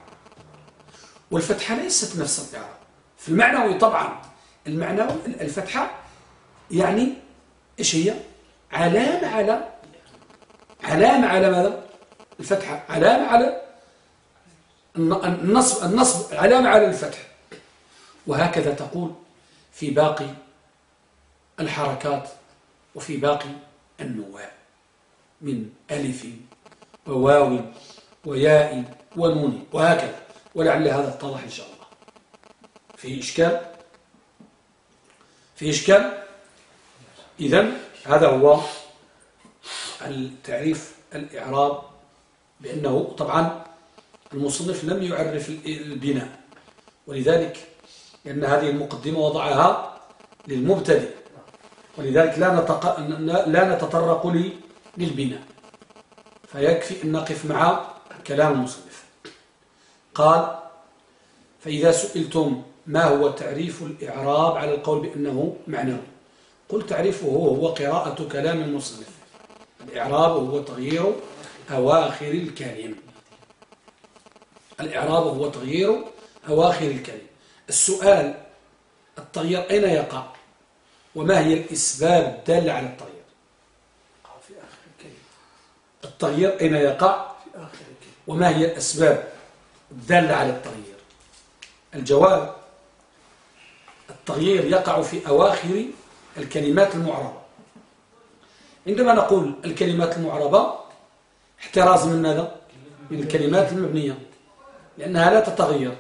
والفتحة ليست نفس الإعراب. في المعنوي طبعا المعنوي الفتحة يعني إيش هي؟ علامة على علامة على ماذا؟ الفتحة. علامة على النصب النصب علامة على الفتح. وهكذا تقول في باقي الحركات وفي باقي النواة. من ألف وواو وياء ونون وهكذا. ولعل هذا اتضح إن شاء الله. في إشكال؟ في إشكال؟ إذن هذا هو التعريف الإعراب بأنه طبعا المصنف لم يعرف البناء. ولذلك لأن هذه المقدمة وضعها للمبتدئ. ولذلك لا. لا نتطرق للبناء. فيكفي أن نقف مع كلام المصنف. قال فإذا سئلتم ما هو تعريف الإعراب على القول بأنه معنوي قل تعريفه هو قراءة كلام المصنف. الإعراب هو تغيير أواخر الكلم. الإعراب هو تغيير أواخر الكلم. السؤال التغيير أين يقع؟ وما هي الإسباب الدالة على التغيير؟ التغيير أين يقع في آخر الكلمة. وما هي الأسباب الدالة على التغيير؟ الجواب التغيير يقع في أواخر الكلمات المعربة. عندما نقول الكلمات المعربة احتراز من ماذا؟ من الكلمات المبنية. لأنها لا تتغير.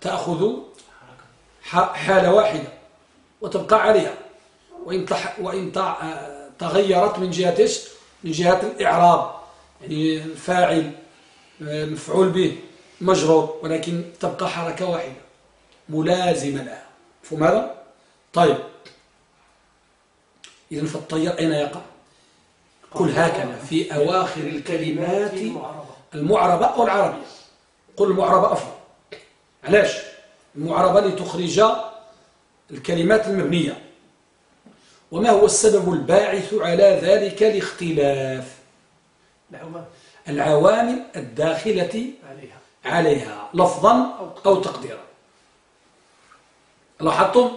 تأخذ حالة واحدة وتبقى عليها. وإن, وإن تغيرت من جهة؟ من جهة الإعراب يعني الفاعل مفعول به مجرور ولكن تبقى حركة واحدة ملازمة لها فهم هذا؟ طيب إذن فالطير أين يقع؟ قل هكذا في أواخر الكلمات المعربة أو العربية قل المعربة أفضل علاش؟ المعربة لتخرج الكلمات المبنية وما هو السبب الباعث على ذلك الاختلاف؟ العوامل الداخلة عليها, عليها لفظا أو تقديرا. لاحظتم؟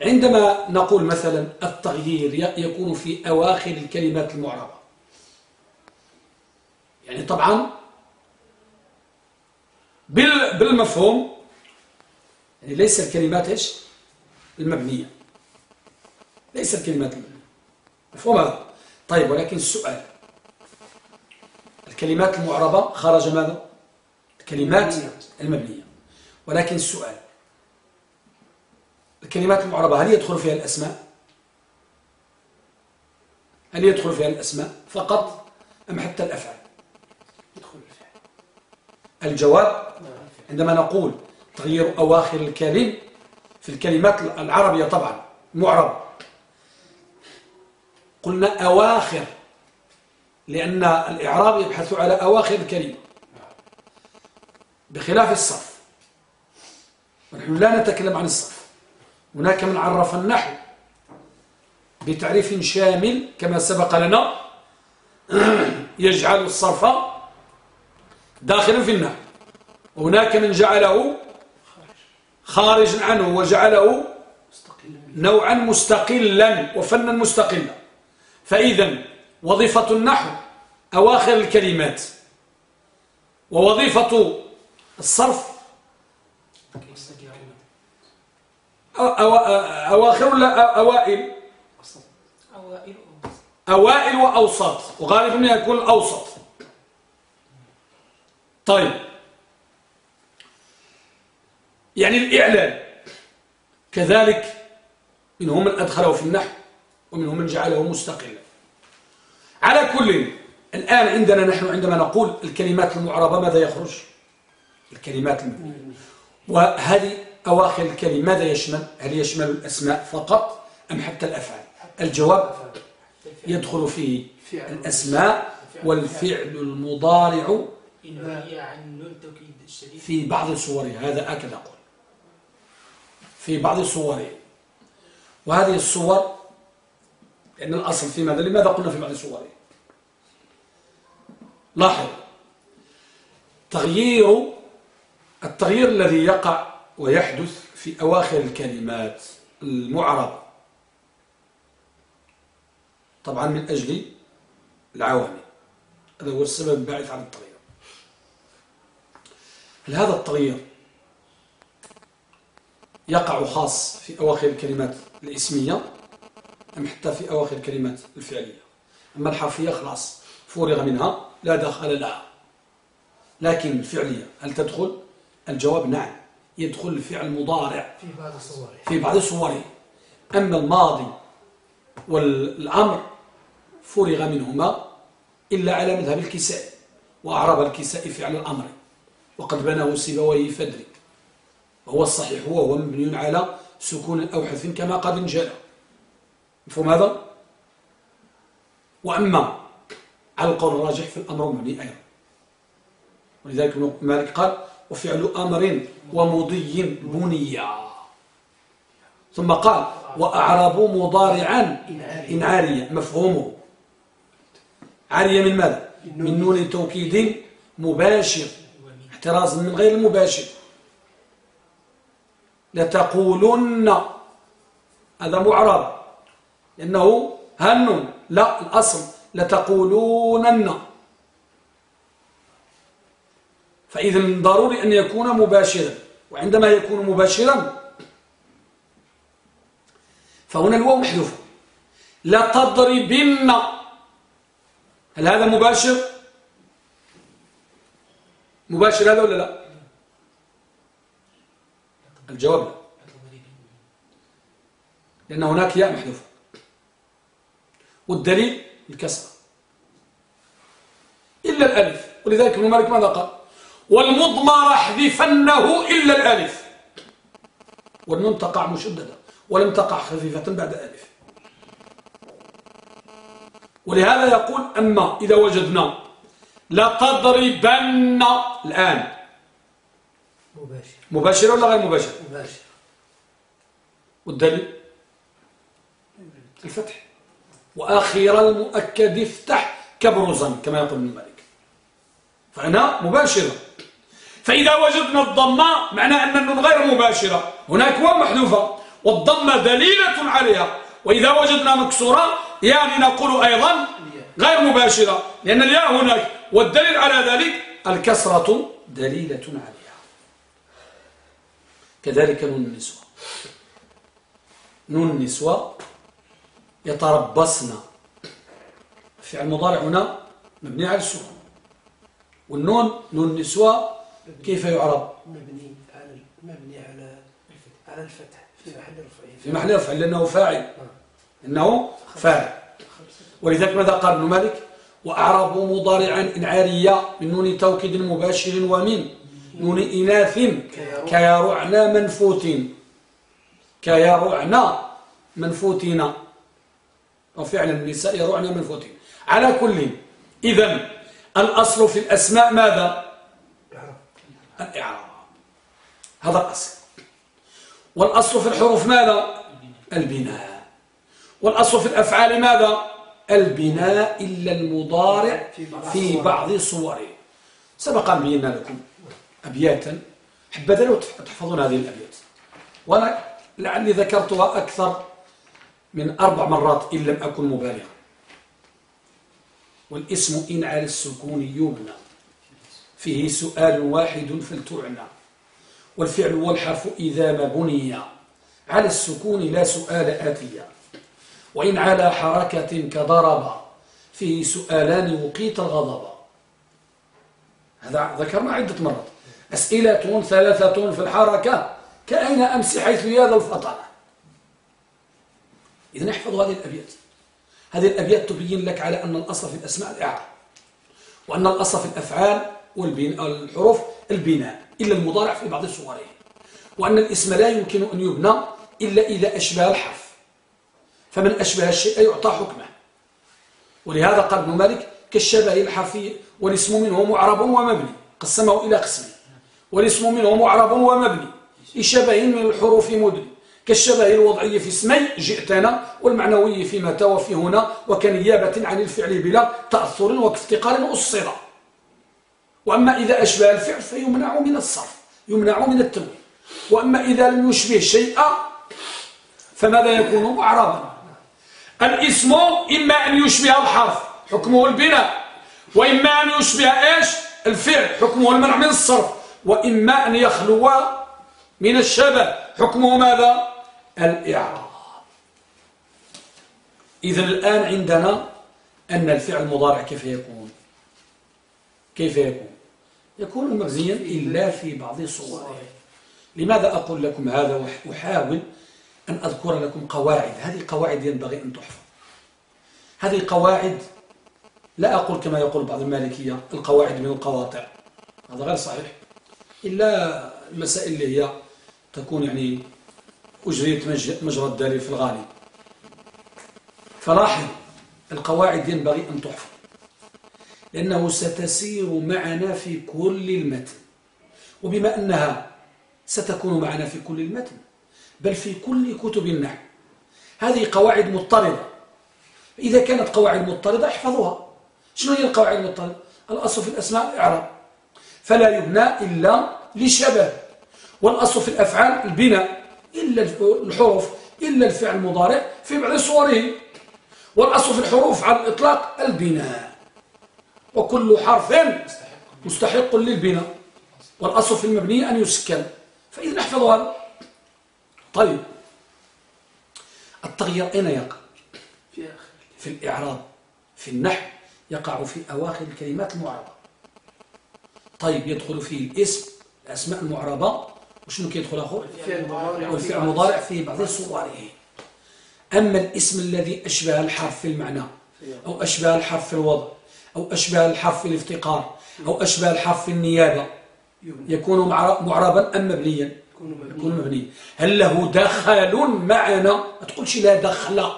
عندما نقول مثلا التغيير يكون في أواخر الكلمات المعربة. يعني طبعا بالمفهوم يعني ليس الكلمات إيش؟ المبنية. ليس الكلمات مفهوم هذا طيب ولكن السؤال. الكلمات المعربة خرج ماذا؟ الكلمات المبنية. ولكن السؤال. الكلمات المعربة هل يدخل فيها الأسماء؟ هل يدخل فيها الأسماء فقط أم حتى الأفعال؟ يدخل الفعل الجواب عندما نقول تغيير أواخر الكلم في الكلمات العربية طبعا معرب. قلنا أواخر لأن الإعراب يبحث على أواخر الكلمة بخلاف الصرف ونحن لا نتكلم عن الصرف هناك من عرف النحو بتعريف شامل كما سبق لنا يجعل الصرف داخلا في النحو. هناك من جعله خارجا عنه وجعله نوعا مستقلا وفنا مستقلا. فإذا وظيفة النحو أواخر الكلمات. ووظيفة الصرف أواخر ولا أوائل. أوائل وأوسط وغالبا يكون الأوسط طيب. يعني الإعلان. كذلك منهم من أدخله في النحو. ومنهم من جعله مستقلا. على كل الآن عندنا نحن عندما نقول الكلمات المعربة ماذا يخرج؟ الكلمات المبنية وهذه أواخر الكلمة ماذا يشمل؟ هل يشمل الأسماء فقط أم حتى الأفعال؟ الجواب يدخل فيه الأسماء والفعل المضارع في بعض صوره هذا أكد أقول. في بعض صوره وهذه الصور لأن الأصل في ماذا؟ لماذا قلنا في بعض صوره لاحظ. تغيير التغيير الذي يقع ويحدث في أواخر الكلمات المعربة طبعا من أجل العوامل. هذا هو السبب الباعث عن التغيير. هل هذا التغيير يقع خاص في أواخر الكلمات الإسمية؟ أم حتى في أواخر الكلمات الفعلية. أما الحرفية خلاص فرغ منها لا دخل لها. لكن الفعلية هل تدخل؟ الجواب نعم يدخل الفعل المضارع. في بعض صوره في بعض صوره أما الماضي والأمر فرغ منهما إلا على مذهب الكساء وأعرب الكساء فعل الأمر. وقد بناه سيبويه فدرك. وهو الصحيح وهو مبني على سكون أو حذف كما قد انجلى. مفهوم هذا؟ وأما على القول الراجح في الأمر مبني أيضا. ولذلك ابن مالك قال وفعل أمر ومضي بنيا. ثم قال وأعرب مضارعا إن عارية. مفهومه عارية من ماذا؟ من نون. توكيد مباشر. احترازا من غير المباشر لتقولن. هذا معرب. لأنه هن لا الأصل لتقولونن. فإذا ضروري أن يكون مباشرا وعندما يكون مباشرا فهنا الواو محذوفة لتضربن. هل هذا مباشر؟ مباشر هذا ولا لا؟ الجواب لأن هناك ياء محذوفة والدليل الكسر إلا الألف. ولذلك ابن مالك ماذا قال؟ والمضمر أحذفنه إلا الألف. والنون تقع مشددة. ولم تقع خفيفة بعد ألف. ولهذا يقول أما إذا وجدنا لتضربن الآن. مباشر. مباشر ولا غير مباشر؟ مباشر. والدليل؟ الفتح. وآخر المؤكد افتح كبرزا كما يقول ابن مالك. فهنا مباشرة. فإذا وجدنا الضمة معنى أن النون غير مباشرة. هناك واو محذوفة والضمة دليلة عليها. وإذا وجدنا مكسورة يعني نقول أيضا غير مباشرة لأن الياء هناك. والدليل على ذلك الكسرة دليلة عليها. كذلك نون النسوة. نون النسوة يتربصن. فعل المضارع هنا مبني على السكون والنون نون النسوة كيف يعرب؟ مبني على مبني على على الفتح. في محل رفعه. في محل رفع لأنه فاعل. إنه فاعل. ولذلك ماذا قال ابن مالك؟ وأعربوا مضارعا إن عارية من نون توكيد مباشر ومن نون إناث كيرعنا منفوت كيرعنا منفوتين. وفعلا النساء يرعنا منفوتين على كل إذن الأصل في الأسماء ماذا؟ الإعراب. هذا الأصل. والأصل في الحروف ماذا؟ البناء. والأصل في الأفعال ماذا؟ البناء إلا المضارع في بعض صوره. سبق أن بينا لكم أبياتا. حبذا لو تحفظون هذه الأبيات. وأنا لعلي ذكرتها أكثر من أربع مرات إن لم أكن مبالغا. والاسم إن على السكون يبنى فيه سؤال واحد فلتعنى. والفعل والحرف إذا ما بني. على السكون لا سؤال آتيا وإن على حركة كضرب. فيه سؤالان وقيت الغضب. هذا ذكرنا عدة مرات. أسئلة ثلاثة في الحركة. كأين أمس حيث ياذا الفطنة؟ إذن احفظوا هذه الأبيات. هذه الأبيات تبين لك على أن الأصل في الأسماء الإعراب وأن الأصل في الأفعال والحروف البناء إلا المضارع في بعض صوره وأن الاسم لا يمكن أن يبنى إلا إذا أشبه الحرف. فمن أشبه الشيء يعطى حكمه. ولهذا قال ابن مالك كالشبه الحرفي والاسم منه معرب ومبني. قسمه إلى قسمين. والاسم منه معرب ومبني. لشبه من الحروف مدني. كالشبه الوضعي في اسمي جئتنا والمعنوي في متى وفي هنا وكنيابة عن الفعل بلا تأثر وافتقار أصلا وأما إذا أشبه الفعل فيمنع من الصرف يمنع من التنوين وأما إذا لم يشبه شيئا فماذا يكون معربا الإسم إما أن يشبه الحرف حكمه البناء وإما أن يشبه إيش؟ الفعل حكمه المنع من الصرف. وإما أن يخلو من الشبه حكمه ماذا؟ الإعراب. إذا الآن عندنا أن الفعل المضارع كيف يكون؟ كيف يكون؟ يكون مبزيا إلا في بعض صوره. لماذا أقول لكم هذا؟ وأحاول أن أذكر لكم قواعد. هذه قواعد ينبغي أن تحفظ. هذه قواعد لا أقول كما يقول بعض المالكية القواعد من القواطع. هذا غير صحيح. إلا المسائل اللي هي تكون يعني أجريت مجرى الدليل في الغالب فلاحظ القواعد ينبغي أن تحفظ. لأنه ستسير معنا في كل المتن. وبما أنها ستكون معنا في كل المتن بل في كل كتب النحو. هذه قواعد مضطردة. إذا كانت قواعد مضطردة احفظوها. شنو هي القواعد المضطردة؟ الأصل في الأسماء الإعراب. فلا يبنى إلا للشبه والأصل في الأفعال البناء. إلا الحروف إلا الفعل المضارع في بعض صوره. والأصل في الحروف على الإطلاق البناء. وكل حرف مستحق للبناء. والأصل في المبني أن يسكن. فإذا نحفظ هذا. طيب. التغيير أين يقع؟ في, الإعراب. في النحو. يقع في أواخر الكلمات المعربة. طيب يدخل فيه الاسم الأسماء المعربة. وشنو كيدخل أخو والفعل المضارع في بعض صوره أما الاسم الذي أشبه الحرف في المعنى أو أشبه الحرف في الوضع أو أشبه الحرف في الافتقار أو أشبه الحرف في النيابة يكون معربا أم مبنيا؟ يكون مبنيا. هل له دخل معنا؟ ما تقولش لا دخل.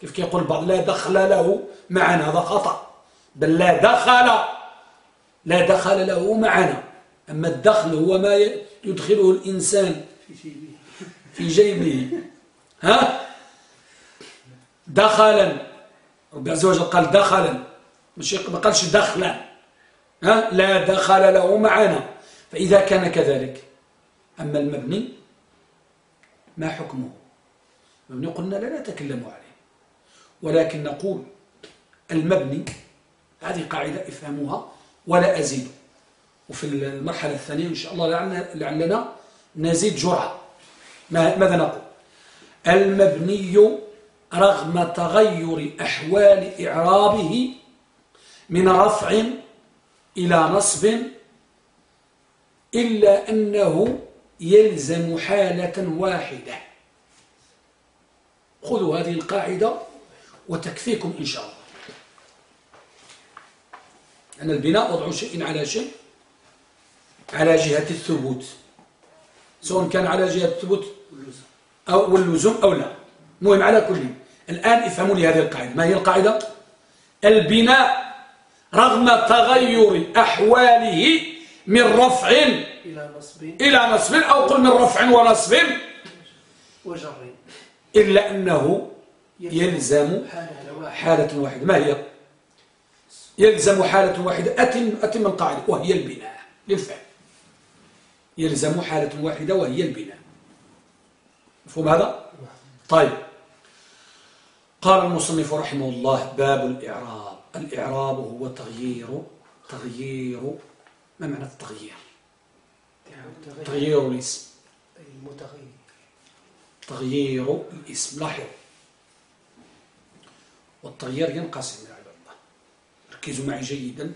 كيف كيقول بعض لا دخل له معنا؟ هذا خطأ. بل لا دخل لا دخل له معنا. أما الدخل هو ما يدخله الإنسان في جيبه. ها؟ دخلا. ربي عز وجل قال دخلا. مش ما قالش دخلا. ها؟ لا دخل له معنا. فإذا كان كذلك. أما المبني ما حكمه؟ المبني قلنا لا نتكلم عليه. ولكن نقول المبني هذه قاعدة افهموها ولا أزيد. وفي المرحلة الثانية إن شاء الله لعلنا نزيد جرعة. ماذا نقول؟ المبني رغم تغير أحوال إعرابه من رفع إلى نصب إلا أنه يلزم حالة واحدة. خذوا هذه القاعدة وتكفيكم إن شاء الله. أن البناء وضع شيء على شيء. على جهة الثبوت. سواء كان على جهة الثبوت أو واللزوم أو لا. مهم على كل الآن افهموا لي هذه القاعدة. ما هي القاعدة؟ البناء رغم تغير أحواله من رفع إلى نصب. إلى نصب أو قل من رفع ونصب. وجر. إلا أنه يلزم حالة واحدة. ما هي؟ يلزم حالة واحدة. أتم, أتم القاعدة وهي البناء للفعل. يلزم حالة واحدة وهي البناء. مفهوم هذا؟ طيب. قال المصنف رحمه الله باب الإعراب. الإعراب هو تغيير تغيير ما معنى التغيير؟ تغيير الاسم. المتغير تغيير الاسم. لاحظ والتغيير ينقسم يا عباد الله. ركزوا معي جيدا.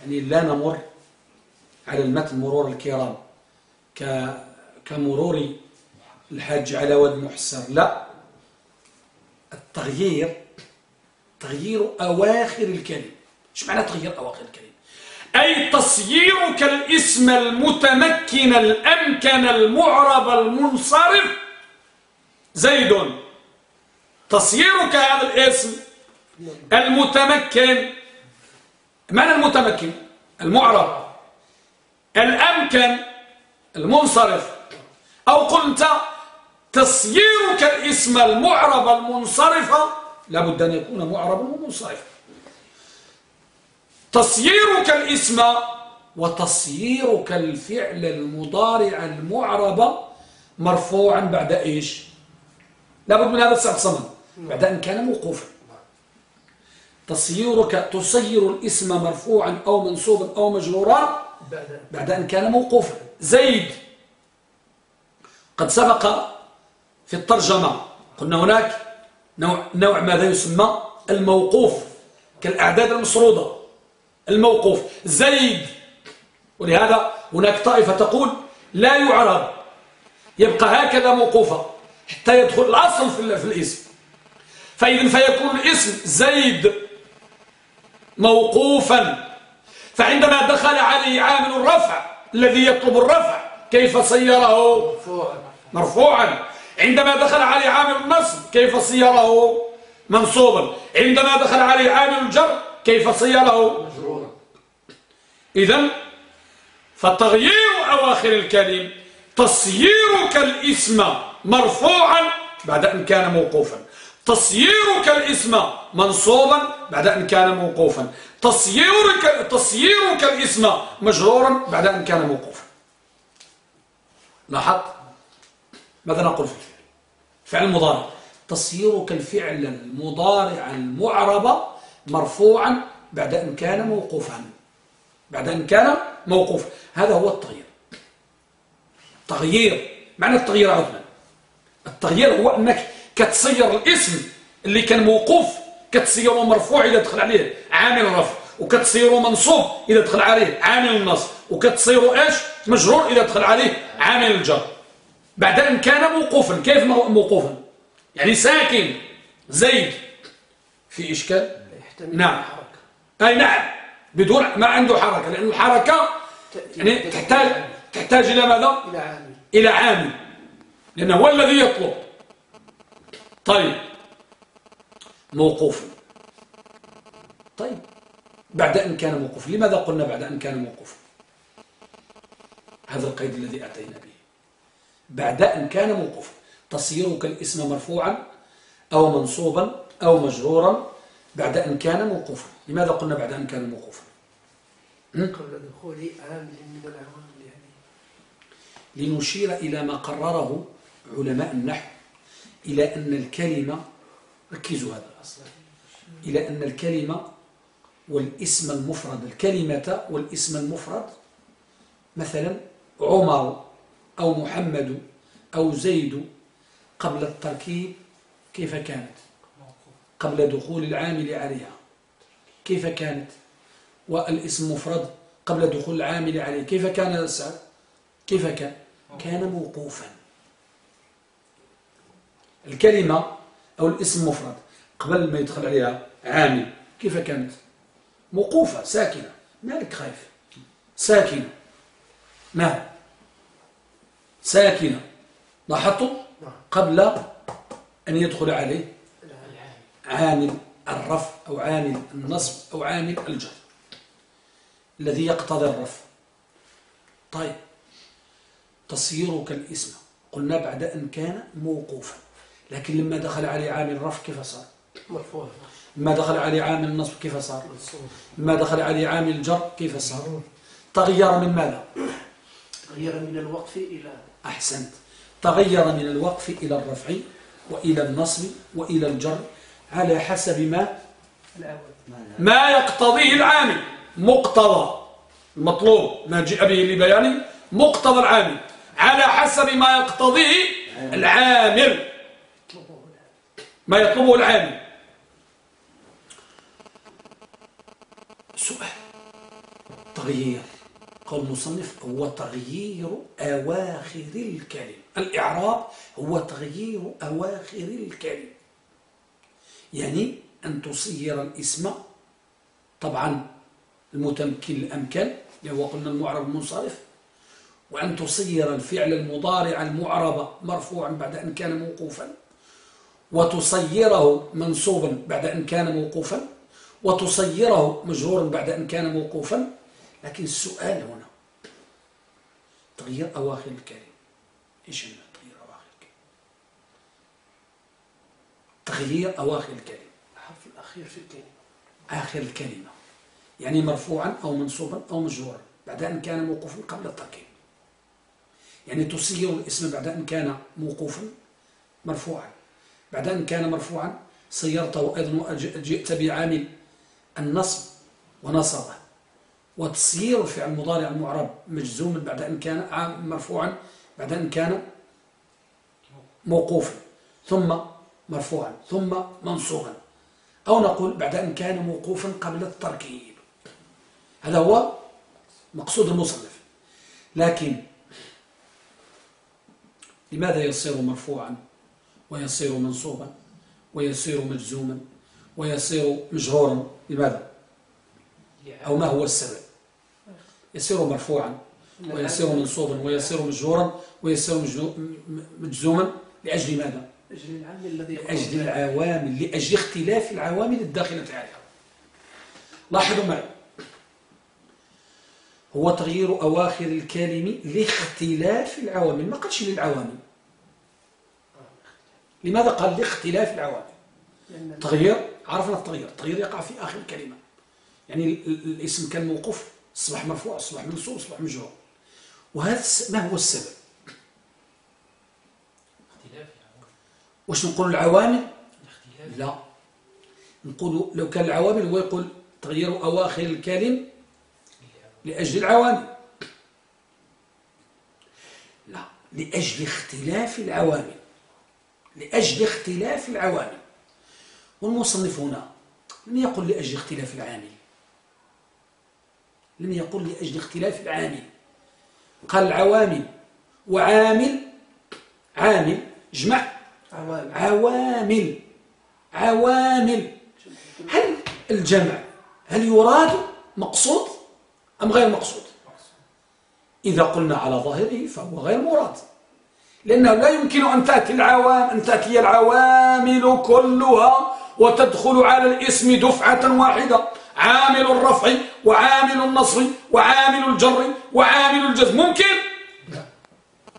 يعني لا نمر على المتن مرور الكرام. كمرور الحاج على واد محسر لا. التغيير تغيير أواخر الكلم. إيش معنى تغيير أواخر الكلم؟ أي تصييرك الاسم المتمكن الأمكن المعرب المنصرف. زيد. تصييرك هذا الاسم المتمكن. معنى المتمكن؟ المعرب. الأمكن. المنصرف. أو قلت تصييرك الاسم المعرب المنصرف لابد أن يكون معربا ومنصرفا. تصييرك الاسم وتصييرك الفعل المضارع المعرب مرفوعا بعد إيش؟ لابد من هذا السعد صمد بعد أن كان موقوفا. تصييرك تصير الاسم مرفوعا أو منصوبا أو مجرورا بعد أن كان موقوفا. زيد. قد سبق في الترجمة. قلنا هناك نوع, نوع ماذا يسمى الموقوف كالأعداد المسرودة. الموقوف. زيد. ولهذا هناك طائفة تقول لا يعرب. يبقى هكذا موقوفا حتى يدخل الأصل في الاسم. فإذا فيكون الاسم زيد موقوفا. فعندما دخل عليه عامل الرفع الذي يطلب الرفع. كيف صيره مرفوعا. عندما دخل عليه عامل النصب كيف صيره منصوبا. عندما دخل عليه عامل الجر كيف صيره إذا فتغيير أواخر الكلم تصييرك الاسم مرفوعا بعد أن كان موقوفا. تصييرك الاسم منصوبا بعد أن كان موقوفا. تصييرك, تصييرك الاسم مجرورا بعد أن كان موقوفا. لاحظت؟ ماذا نقول في الفعل؟ فعل المضارع تصييرك الفعل المضارع المعرب مرفوعا بعد أن كان موقوفا. بعد أن كان موقوفا. هذا هو التغيير. تغيير. معنى التغيير عثمان التغيير هو أنك كتصير الاسم اللي كان موقوف كتصيره مرفوع إذا دخل عليه عامل الرفع وكتصيره منصوب إذا دخل عليه عامل النصب وكتصيره إيش؟ مجرور إذا دخل عليه عامل الجر بعد أن كان موقوفا كيف موقوفا؟ يعني ساكن زيد. في إشكال؟ نعم. أي نعم. بدون ما عنده حركة لأن الحركة يعني تحتاج تحتاج إلى ماذا؟ إلى عامل. إلى عامل. لأنه هو الذي يطلب. طيب. موقوف. طيب. بعد أن كان موقوف. لماذا قلنا بعد أن كان موقوف؟ هذا القيد الذي أتينا به. بعد أن كان موقوف. تصيرك الاسم مرفوعا أو منصوبا أو مجرورا بعد أن كان موقوفا. لماذا قلنا بعد أن كان موقوفا؟ قبل دخول عامل من العوامل يعني لنشير إلى ما قرره علماء النحو. إلى أن الكلمة ركزوا هذا إلى أن الكلمة والاسم المفرد الكلمة والاسم المفرد مثلا عمر أو محمد أو زيد قبل التركيب كيف كانت؟ قبل دخول العامل عليها كيف كانت؟ والاسم مفرد قبل دخول العامل عليه كيف كان السعد كيف كان؟ كان موقوفا. الكلمة أو الاسم مفرد قبل ما يدخل عليها عامل. كيف كانت؟ موقوفة ساكنة. مالك خايف؟ ساكنة. نعم ساكنة. لاحظتم قبل أن يدخل عليه عامل الرفع أو عامل النصب أو عامل الجر. الذي يقتضي الرفع. طيب تصيرك الاسم. قلنا بعد أن كان موقوفا. لكن لما دخل عليه عامل الرفع كيف صار؟ مرفوع. لما دخل عليه عامل النصب كيف صار؟ لما دخل عليه عامل الجر كيف صار؟ تغير من ماذا؟ تغير من الوقف إلى أحسنت. تغير من الوقف إلى الرفع وإلى النصب وإلى الجر على حسب ما ما يقتضيه العامل. مقتضى. المطلوب ما جاء به لبيان مقتضى العامل. على حسب ما يقتضيه العامل. ما يطلبه العامل. سؤال. تغيير. قول المصنف هو تغيير أواخر الكلم. الإعراب هو تغيير أواخر الكلم. يعني أن تصير الاسم طبعا المتمكن الأمكن هو قلنا المعرب المنصرف. وأن تصير الفعل المضارع المعرب مرفوعا بعد أن كان موقوفا. وتصيره منصوبا بعد أن كان موقوفا وتصيره مجرورا بعد أن كان موقوفا. لكن السؤال هنا تغيير أواخر الكلمة إيش هنا تغيير أواخر الكلمة تغيير أواخر الكلمة الحرف الأخير في الكلمة. آخر الكلمة. يعني مرفوعا أو منصوبا أو مجرورا بعد أن كان موقوفا قبل التركيب. يعني تصير الاسم بعد أن كان موقوفا مرفوعا. بعد أن كان مرفوعا صيرته أيضا جئت بعامل النصب ونصبه. وتصير الفعل المضارع المعرب مجزوما بعد أن كان مرفوعا بعد أن كان موقوفا ثم مرفوعا ثم منصوبا. أو نقول بعد أن كان موقوفا قبل التركيب. هذا هو مقصود المصنف. لكن لماذا يصير مرفوعا؟ ويصير منصوبا ويصير مجزوما ويصير مجهورا لماذا أو ما هو السبب؟ يصير مرفوعا ويصير منصوبا ويصير مجهورا ويصير مجزوما لأجل ماذا؟ لأجل العوامل لأجل اختلاف العوامل الداخلة عليها لاحظوا معي. هو تغيير أواخر الكلم لاختلاف العوامل. ما قالش للعوامل. لماذا قال لاختلاف العوامل تغيير؟ عرفنا التغيير. التغيير يقع في آخر الكلمة. يعني الاسم كان موقوف أصبح مرفوع أصبح منصوب أصبح مجرور. وهذا ما هو السبب؟ واش نقول العوامل؟ لا. نقول لو كان العوامل هو يقول تغيير أواخر الكلم لأجل العوامل. لا. لأجل اختلاف العوامل. لأجل اختلاف العوامل. والمصنف هنا لم يقل لأجل اختلاف العامل. لم يقل لأجل اختلاف العامل. قال العوامل وعامل عامل جمع عوامل. عوامل عوامل. هل الجمع هل يراد مقصود أم غير مقصود. إذا قلنا على ظاهره فهو غير مراد. لأنه لا يمكن أن تأتي العوام أن تأتي العوامل كلها وتدخل على الإسم دفعة واحدة. عامل الرفع وعامل النصر وعامل الجر وعامل الجزم. ممكن؟ لا.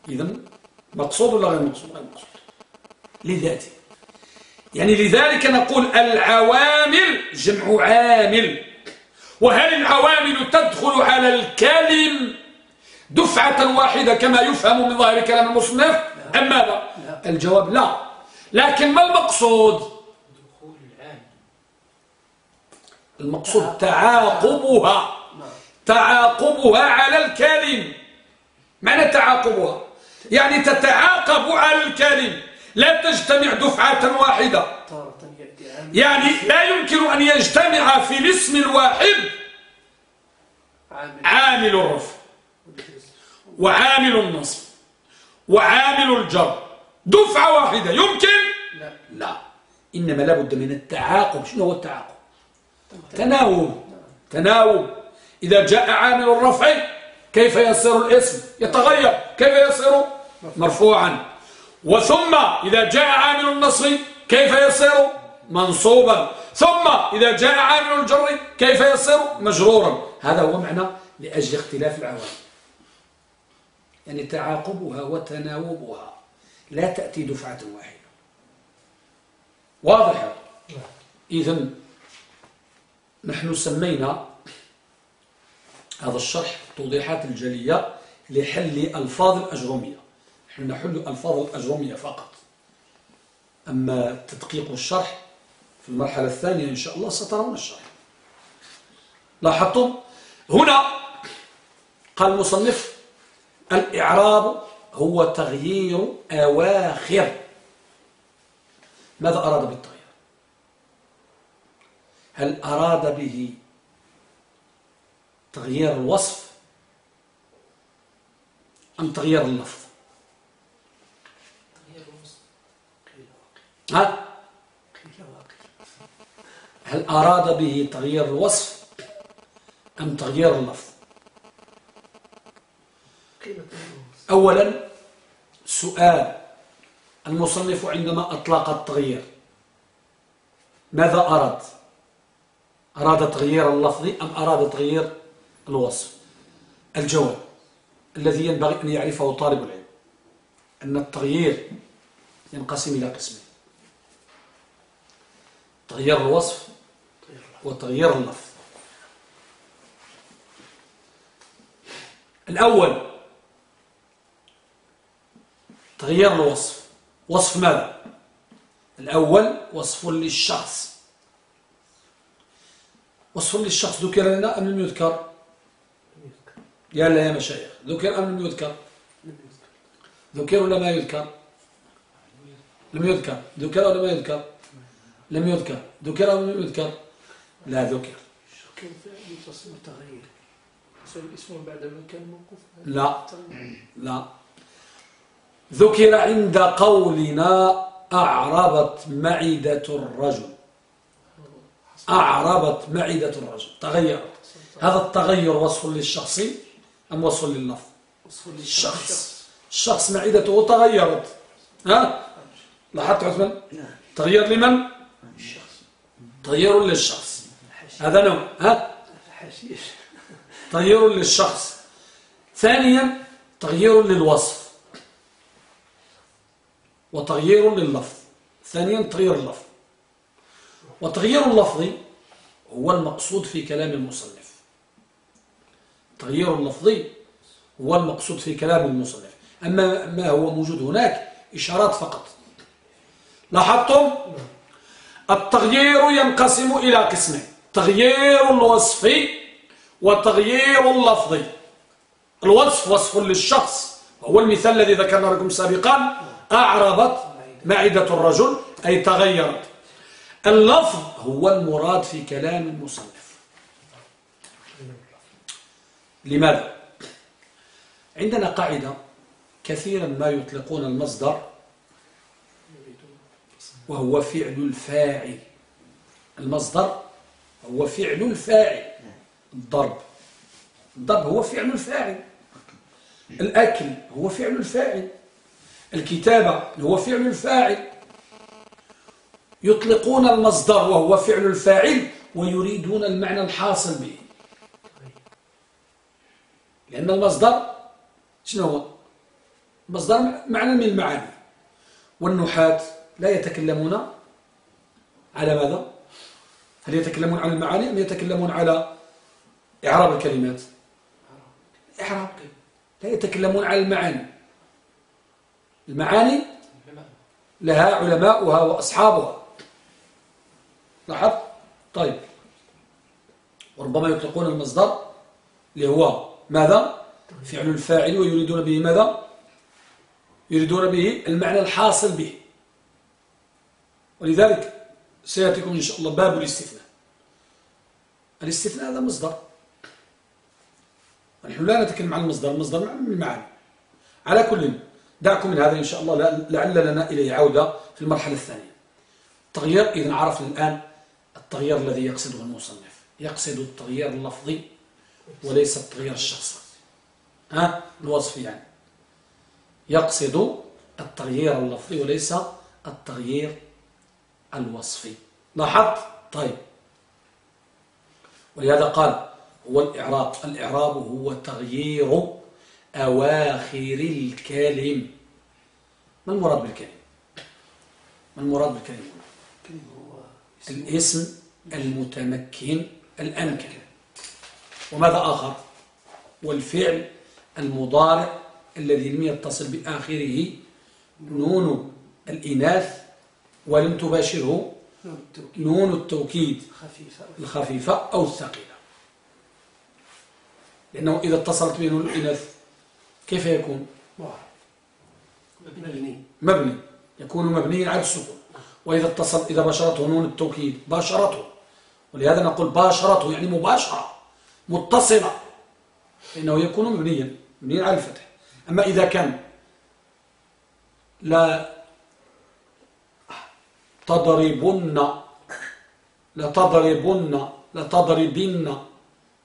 إذا مقصود ولا غير مقصود؟ غير مقصود. لذاته يعني لذلك نقول العوامل جمع عامل. وهل العوامل تدخل على الكلم دفعة واحدة كما يفهم من ظاهر كلام المصنف. أم ماذا؟ الجواب لا. لكن ما المقصود؟ المقصود تعاقبها. تعاقبها على الكلم معنى تعاقبها؟ يعني تتعاقب على الكلم لا تجتمع دفعة واحدة. يعني لا يمكن أن يجتمع في الاسم الواحد عامل الرفع. وعامل النصب وعامل الجر. دفعة واحدة. يمكن؟ لا, لا. إنما لابد من التعاقب. شنو هو التعاقب؟ تناوب. تناوب. إذا جاء عامل الرفع كيف يصير الاسم؟ يتغير. كيف يصير؟ مرفوعا. وثم إذا جاء عامل النصر كيف يصير؟ منصوبا. ثم إذا جاء عامل الجر كيف يصير؟ مجرورا. هذا هو معنى لأجل اختلاف العوامل. يعني تعاقبها وتناوبها. لا تأتي دفعة واحدة. واضح؟ إذا نحن سمينا هذا الشرح توضيحات الجلية لحل ألفاظ الأجرومية نحن نحل ألفاظ الأجرومية فقط. أما تدقيق الشرح في المرحلة الثانية إن شاء الله سترون الشرح. لاحظتم؟ هنا قال المصنف الإعراب هو تغيير أواخر. ماذا أراد بالتغيير؟ هل أراد به تغيير الوصف أم تغيير اللفظ؟ ها؟ هل أراد به تغيير الوصف أم تغيير اللفظ؟ أولا سؤال المصنف عندما أطلق التغيير. ماذا أراد؟ أراد تغيير اللفظ أم أراد تغيير الوصف؟ الجواب الذي ينبغي أن يعرفه طالب العلم أن التغيير ينقسم إلى قسمين. تغيير الوصف وتغيير اللفظ. الأول تغيير الوصف. وصف ماذا؟ الأول وصف للشخص. وصف للشخص. ذكر لنا أم لم يذكر. يا لا يا مشايخ. ذكر أم لم يذكر. ذكر ولا ما يذكر؟ لم يذكر. ذكر ولا ما يذكر؟ لم يذكر. ذكر أو لم يذكر؟ لا ذكر. كيف يتصل تغيير اسمه بعد ما كان موقوف؟ لا. لا. ذكر عند قولنا أعربت معدة الرجل. أعربت معدة الرجل. تغيرت هذا التغير وصف للشخص أم وصف لللفظ الشخص الشخص معدته تغيرت. ها؟ لاحظت عثمان؟ تغير لمن؟ تغير للشخص. هذا نوع. ها؟ تغيير للشخص. ثانيا تغيير للوصف. وتغيير لللفظ. ثانيا تغيير اللفظ. وتغيير اللفظ هو المقصود في كلام المصنف. تغيير اللفظي هو المقصود في كلام المصنف. أما ما هو موجود هناك إشارات فقط. لاحظتم؟ التغيير ينقسم إلى قسمين. تغيير الوصفي وتغيير اللفظي الوصف وصف للشخص. هو المثال الذي ذكرنا لكم سابقا. أعرضت معدة الرجل أي تغيرت. اللفظ هو المراد في كلام المصنف. لماذا؟ عندنا قاعدة كثيرا ما يطلقون المصدر وهو فعل الفاعل. المصدر هو فعل الفاعل. الضرب. الضرب هو فعل الفاعل. الأكل هو فعل الفاعل. الكتابة هو فعل الفاعل. يطلقون المصدر وهو فعل الفاعل ويريدون المعنى الحاصل به. لأن المصدر شنو هو؟ مصدر معنى من المعاني. والنحاة لا يتكلمون على ماذا؟ هل يتكلمون عن المعاني أم يتكلمون على إعراب الكلمات؟ إعراب لا يتكلمون عن المعاني. المعاني لها علماؤها وأصحابها. لاحظ طيب. وربما يطلقون المصدر اللي هو ماذا؟ فعل الفاعل ويريدون به ماذا؟ يريدون به المعنى الحاصل به. ولذلك سيأتيكم إن شاء الله باب الاستثناء. الاستثناء هذا مصدر. ونحن لا نتكلم عن المصدر المصدر من المعاني. على كل دعكم من هذا إن شاء الله لعل لنا إليه عودة في المرحلة الثانية. التغيير إذن عرفنا الآن التغيير الذي يقصده المصنف. يقصد التغيير اللفظي وليس التغيير الشخصي. ها؟ الوصف يعني. يقصد التغيير اللفظي وليس التغيير الوصفي. لاحظت؟ طيب. ولهذا قال هو الإعراب. الإعراب هو تغيير أواخر الكلم. ما المراد بالكلم؟ ما المراد بالكلم؟ الاسم المتمكن الأمكن. وماذا آخر؟ والفعل المضارع الذي لم يتصل بآخره. نون الإناث ولم تباشره. نون التوكيد. الخفيفة. أو الثقيلة. لأنه إذا اتصلت به نون الإناث كيف يكون؟ مبني. مبني. يكون مبنيا على السكون. وإذا اتصل إذا باشرته نون التوكيد باشرته. ولهذا نقول باشرته يعني مباشرة متصلة. فإنه يكون مبنيا مبنيا على الفتح. أما إذا كان لا تضربن لتضربن لتضربن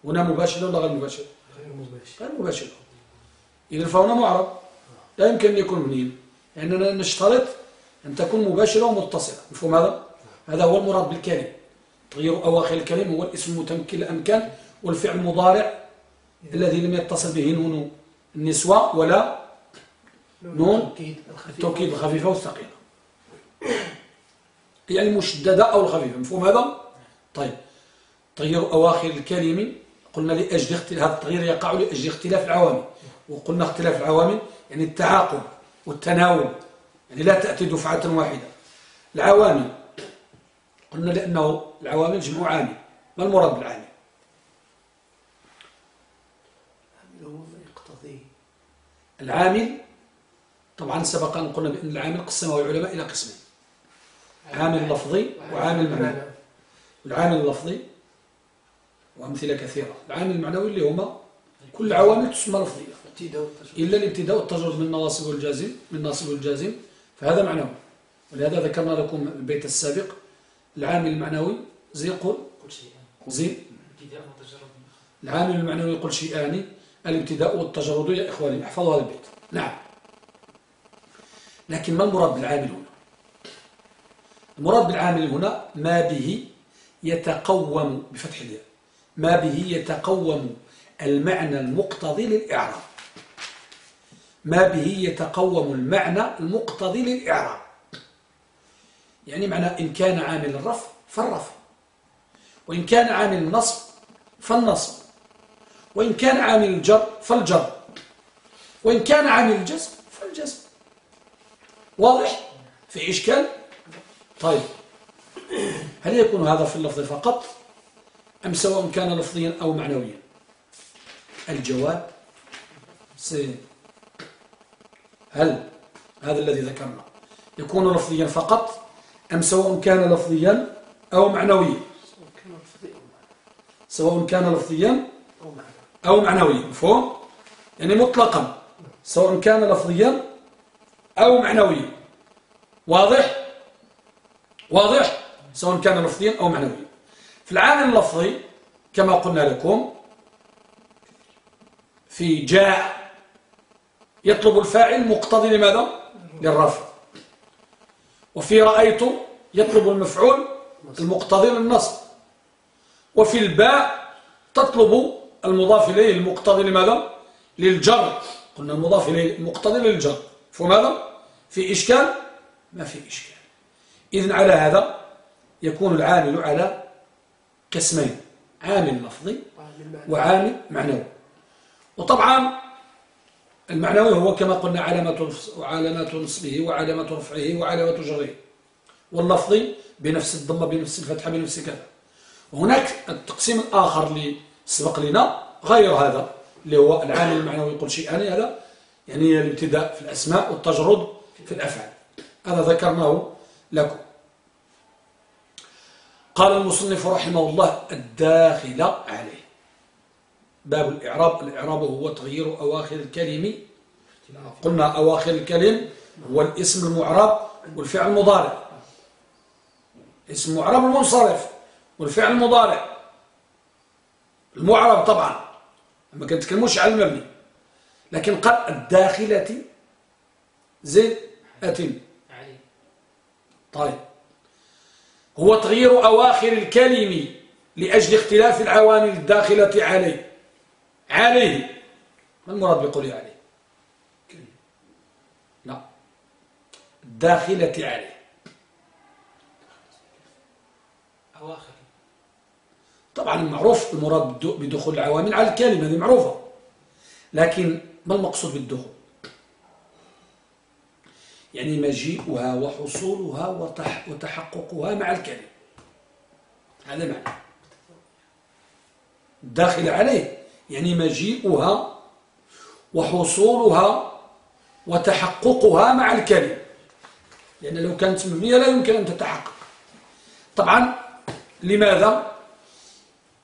هنا مباشر ولا غير مباشر؟ غير مباشر. غير مباشر. إذا فهنا معرب لا يمكن أن يكون منين. لأننا نشترط أن تكون مباشرة ومتصلة. مفهوم هذا؟ هذا هو المراد بالكلمة تغيير أواخر الكلم هو الاسم المتمكن الأمكان والفعل المضارع الذي لم يتصل به نون النسوة ولا نون التوكيد الخفيفة والثقيلة يعني المشددة أو الخفيفة. مفهوم هذا؟ طيب. تغيير أواخر الكلم قلنا لأجل اختلاف هذا التغيير يقع لأجل اختلاف العوامل. وقلنا اختلاف العوامل يعني التعاقب والتناوب يعني لا تأتي دفعة واحدة. العوامل قلنا لأنه العوامل جمع عامل ما المراد بالعامل؟ العامل طبعا سبق أن قلنا بأن العامل قسمه العلماء إلى قسمين. عامل لفظي وعامل معنوي. العامل اللفظي وأمثلة كثيرة. العامل المعنوي اللي هما كل عوامل تسمى لفظية. إلا الابتداء والتجرد من النواصب والجازم من الناصب والجازم فهذا معنوي ولهذا ذكرنا لكم البيت السابق العامل المعنوي زي قل زي العامل المعنوي يقول شيئان الابتداء والتجرد يا إخواني احفظوا هذا البيت. نعم. لكن ما المراد بالعامل هنا؟ المراد بالعامل هنا ما به يتقوم بفتح الياء. ما به يتقوم المعنى المقتضي للإعراب. ما به يتقوم المعنى المقتضي للإعراب. يعني معنى إن كان عامل الرفع فالرفع وإن كان عامل النصب فالنصب وإن كان عامل الجر فالجر وإن كان عامل الجزم فالجزم. واضح؟ في إشكال؟ طيب. هل يكون هذا في اللفظ فقط؟ أم سواء كان لفظيا أو معنويا؟ الجواب سي هل هذا الذي ذكرنا يكون لفظيا فقط أم سواء كان لفظيا أو معنويا؟ سواء كان لفظيا أو معنويا مفهوم؟ يعني مطلقا. سواء كان لفظيا أو معنويا. واضح؟ واضح؟ سواء كان لفظيا أو معنويا. في العامل اللفظي كما قلنا لكم في جاء يطلب الفاعل مقتضي لماذا؟ للرفع. وفي رأيت يطلب المفعول المقتضي للنصب. وفي الباء تطلب المضاف إليه المقتضي لماذا؟ للجر. قلنا المضاف إليه المقتضي للجر. فماذا في إشكال؟ ما في إشكال. إذن على هذا يكون العامل على قسمين عامل لفظي وعامل معنوي. وطبعا المعنوي هو كما قلنا علامة وعلامات نصبه وعلامة رفعه وعلامة جره. واللفظي بنفس الضمة بنفس الفتحة بنفس كذا. وهناك التقسيم الآخر اللي سبق لنا غير هذا اللي هو العامل المعنوي يقول شيئان هذا يعني الابتداء في الأسماء والتجرد في الأفعال. هذا ذكرناه لكم. قال المصنف رحمه الله الداخل عليه. باب الإعراب. الإعراب هو تغيير أواخر الكلم. قلنا أواخر الكلم هو الاسم المعرب والفعل المضارع. اسم المعرب المنصرف والفعل المضارع. المعرب طبعا ما كنتكلموش على المبني. لكن قال الداخلة زد أتم طيب. هو تغيير أواخر الكلم لأجل اختلاف العوامل الداخلة عليه. عليه. ما المراد بقوله عليه؟ لا. الداخلة عليه. أواخر. طبعا المعروف المراد بدخول العوامل على الكلمة هذه معروفة. لكن ما المقصود بالدخول؟ يعني مجيئها وحصولها وتح وتحققها مع الكلمة. هذا معنى. الداخل عليه. يعني مجيئها وحصولها وتحققها مع الكلمة لأن لو كانت مبنية لا يمكن أن تتحقق طبعا لماذا؟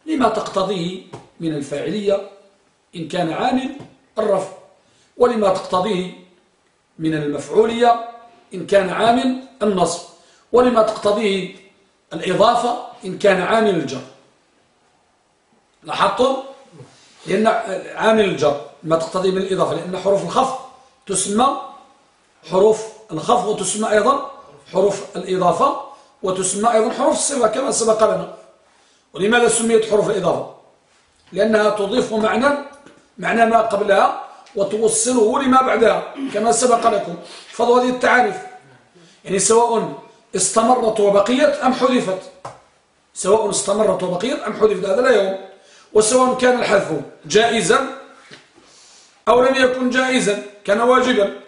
لما تقتضيه من الفاعلية إن كان عامل الرفع ولما تقتضيه من المفعولية إن كان عامل النصب ولما تقتضيه الإضافة إن كان عامل الجر لاحظتم؟ لأن عامل الجر ما تقتضي من الإضافة لأن حروف الخفض تسمى حروف الخفض وتسمى أيضا حروف الإضافة وتسمى أيضا حروف الصفة كما سبق لنا. ولماذا سميت حروف الإضافة؟ لأنها تضيف معنى معنى ما قبلها وتوصله لما بعدها كما سبق لكم. فضوا هذه التعاريف يعني سواء استمرت وبقيت أم حذفت. سواء استمرت وبقيت أم حذفت. هذا لا يوم وسواء كان الحذف جائزا أو لم يكن جائزا كان واجبا.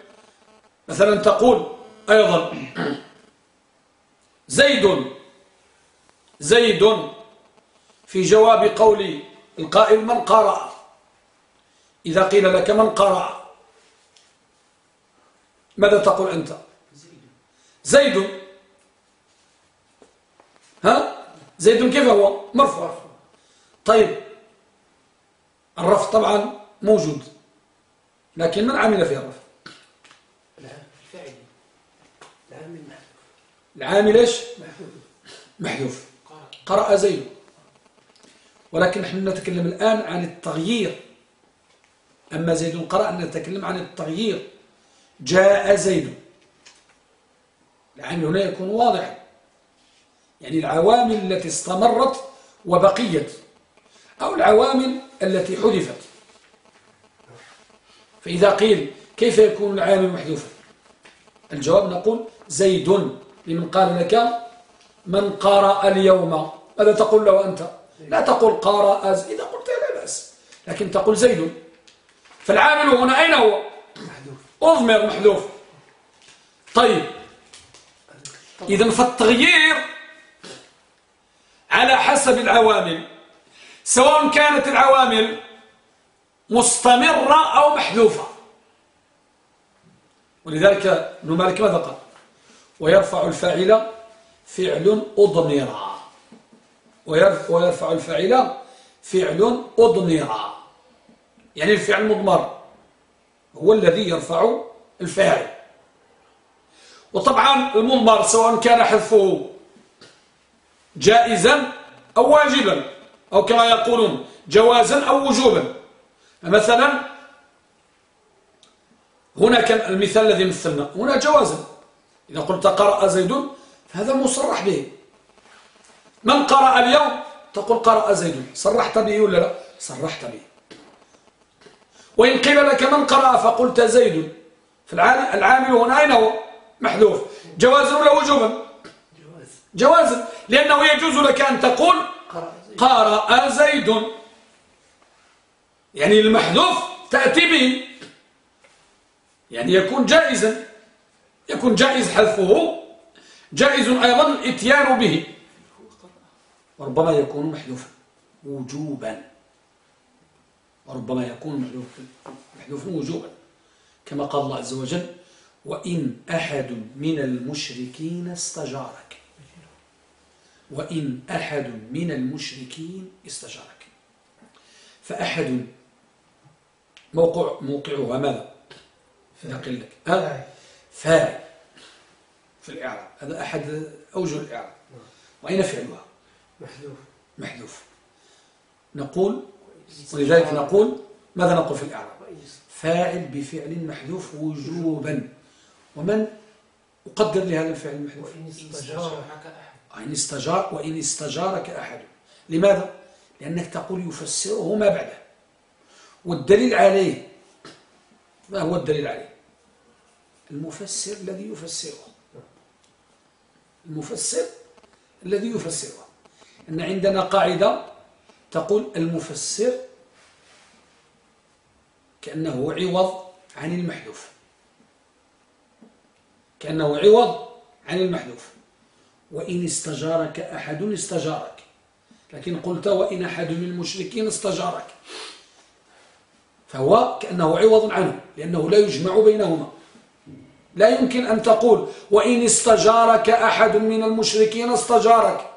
مثلا تقول أيضا زيد زيد في جواب قول القائل من قرأ؟ إذا قيل لك من قرأ ماذا تقول أنت؟ زيد. ها؟ زيد كيف هو؟ مرفوع. طيب الرفض طبعا موجود لكن من عمل فيه الرفض العامل إيش؟ محذوف. قرأ. زيد ولكن نحن نتكلم الآن عن التغيير. أما زيد قرأ نتكلم عن التغيير. جاء زيد. العامل هنا يكون واضح. يعني العوامل التي استمرت وبقيت. أو العوامل التي حذفت. فإذا قيل كيف يكون العامل محذوفا؟ الجواب نقول زيد لمن قال لك من قرأ اليوم. ماذا تقول له أنت؟ لا تقول قرأ إذا قلت لا بأس. لكن تقول زيد. فالعامل هنا أين هو؟ أضمر محذوف. طيب. إذا فالتغيير على حسب العوامل. سواء كانت العوامل مستمرة أو محذوفة. ولذلك ابن مالك ماذا قال؟ ويرفع الفاعل فعل أضمر ويرفع الفاعل فعل أضمر يعني الفعل المضمر هو الذي يرفع الفاعل. وطبعا المضمر سواء كان حذفه جائزا أو واجبا. أو كما يقولون جوازا أو وجوبا. مثلا هنا كان المثال الذي مثلنا هنا جوازا. إذا قلت قرأ زيد فهذا مصرح به. من قرأ اليوم تقول قرأ زيد. صرحت به ولا لا؟ صرحت به. وإن قيل لك من قرأ فقلت زيد. فالعامل هنا أين هو؟ محذوف. جوازا ولا وجوبا؟ جوازا لأنه يجوز لك أن تقول قرأ زيد. يعني المحذوف تأتي به. يعني يكون جائزا. يكون جائز حذفه. جائز أيضا الإتيان به. وربما يكون محذوفا. وجوبا. وربما يكون محذوفا وجوبا. كما قال الله عز وجل وإن أحد من المشركين استجارك. وإن أحد من المشركين استجارك فأحد موقع موقعها ماذا؟ نقل لك. ها؟ فاعل. في الإعراب. هذا أحد أوجه الإعراب. وأين فعلها؟ محذوف. محذوف. نقول ولذلك نقول ماذا نقول في الإعراب؟ فاعل بفعل محذوف وجوبا. ومن أقدر لهذا الفعل المحذوف؟ وإن استجارك أحد إن استجار وإن استجارك أحد. لماذا؟ لأنك تقول يفسره ما بعده. والدليل عليه ما هو الدليل عليه؟ المفسر الذي يفسره. المفسر الذي يفسره. أن عندنا قاعدة تقول المفسر كأنه عوض عن المحذوف. كأنه عوض عن المحذوف. وإن استجارك أحد استجارك. لكن قلت وإن أحد من المشركين استجارك. فهو كأنه عوض عنه لأنه لا يجمع بينهما. لا يمكن أن تقول وإن استجارك أحد من المشركين استجارك.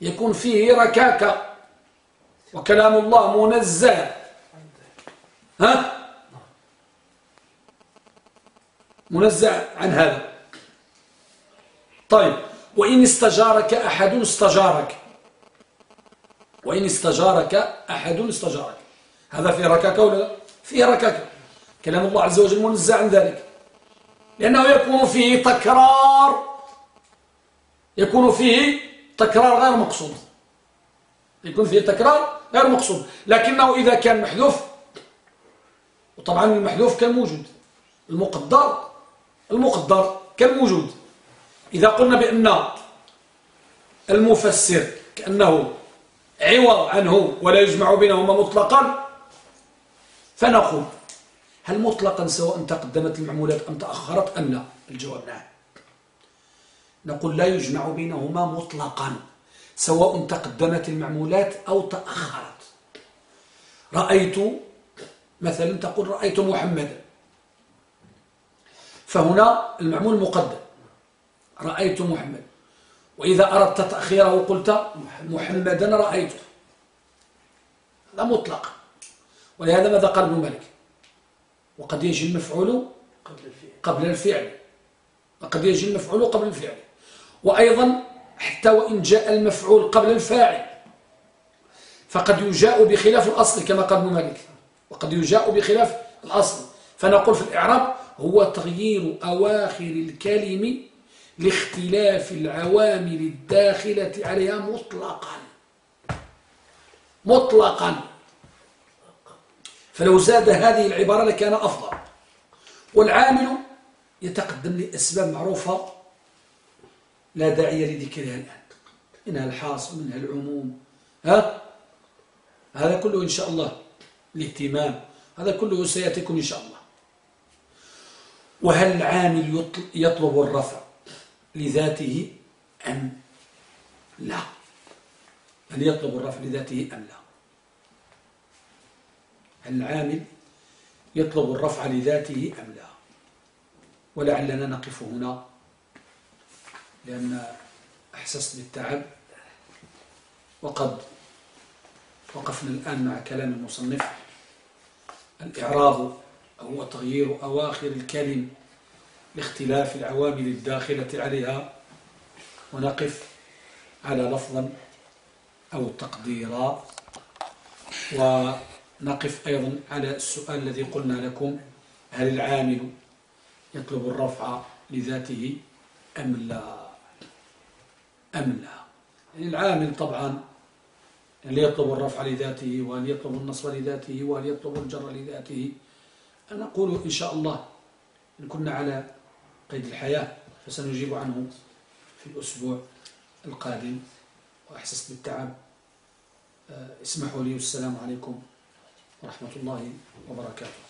يكون فيه ركاكة وكلام الله منزه. ها؟ منزه عن هذا. طيب. وإن استجارك أحد استجارك. وإن استجارك أحد استجارك. هذا فيه ركاكة ولا لا؟ فيه ركاكة كلام الله عز وجل منزه عن ذلك. لأنه يكون فيه تكرار. يكون فيه تكرار غير مقصود. يكون فيه تكرار غير مقصود. لكنه إذا كان محذوف وطبعا المحذوف كان موجود المقدر. المقدر كان موجود إذا قلنا بأن المفسر كأنه عوض عنه ولا يجمع بينهما مطلقا فنقول هل مطلقا سواء تقدمت المعمولات أم تأخرت؟ أم لا؟ الجواب نعم. نقول لا يجمع بينهما مطلقا سواء تقدمت المعمولات أو تأخرت. رأيت مثلا تقول رأيت محمدا فهنا المعمول مقدم. رأيت محمد. وإذا أردت تأخيره قلت محمدا رأيته هذا مطلق. ولهذا ماذا قال ابن مالك؟ وقد يجي المفعول قبل الفعل. قبل الفعل. وقد يجي المفعول قبل الفعل. وأيضا حتى وإن جاء المفعول قبل الفاعل فقد يجاء بخلاف الأصل كما قال ابن مالك. وقد يجاء بخلاف الأصل. فنقول في الإعراب هو تغيير أواخر الكلم لاختلاف العوامل الداخلة عليها مطلقا. مطلقا. فلو زاد هذه العبارة لكان أفضل. والعامل يتقدم لأسباب معروفة لا داعي لذكرها الآن. منها الحاصل منها العموم. ها؟ هذا كله إن شاء الله الاهتمام. هذا كله سيأتيكم إن شاء الله. وهل العامل يطلب الرفع؟ لذاته أم لا؟ هل يطلب الرفع لذاته أم لا؟ هل العامل يطلب الرفع لذاته أم لا؟ ولعلنا نقف هنا لأن أحسست بالتعب. وقد وقفنا الآن مع كلام المصنف. الإعراب هو تغيير أواخر الكلم لاختلاف العوامل الداخلة عليها ونقف على لفظا أو تقديرا ونقف أيضا على السؤال الذي قلنا لكم هل العامل يطلب الرفع لذاته أم لا؟ أم لا؟ يعني العامل طبعا اللي يطلب الرفع لذاته؟ وهل يطلب النصب لذاته؟ وهل يطلب الجر لذاته؟ أنا أقول إن شاء الله إن كنا على قيد الحياة فسنجيب عنه في الأسبوع القادم. وأحسست بالتعب. آه، اسمحوا لي والسلام عليكم ورحمة الله وبركاته.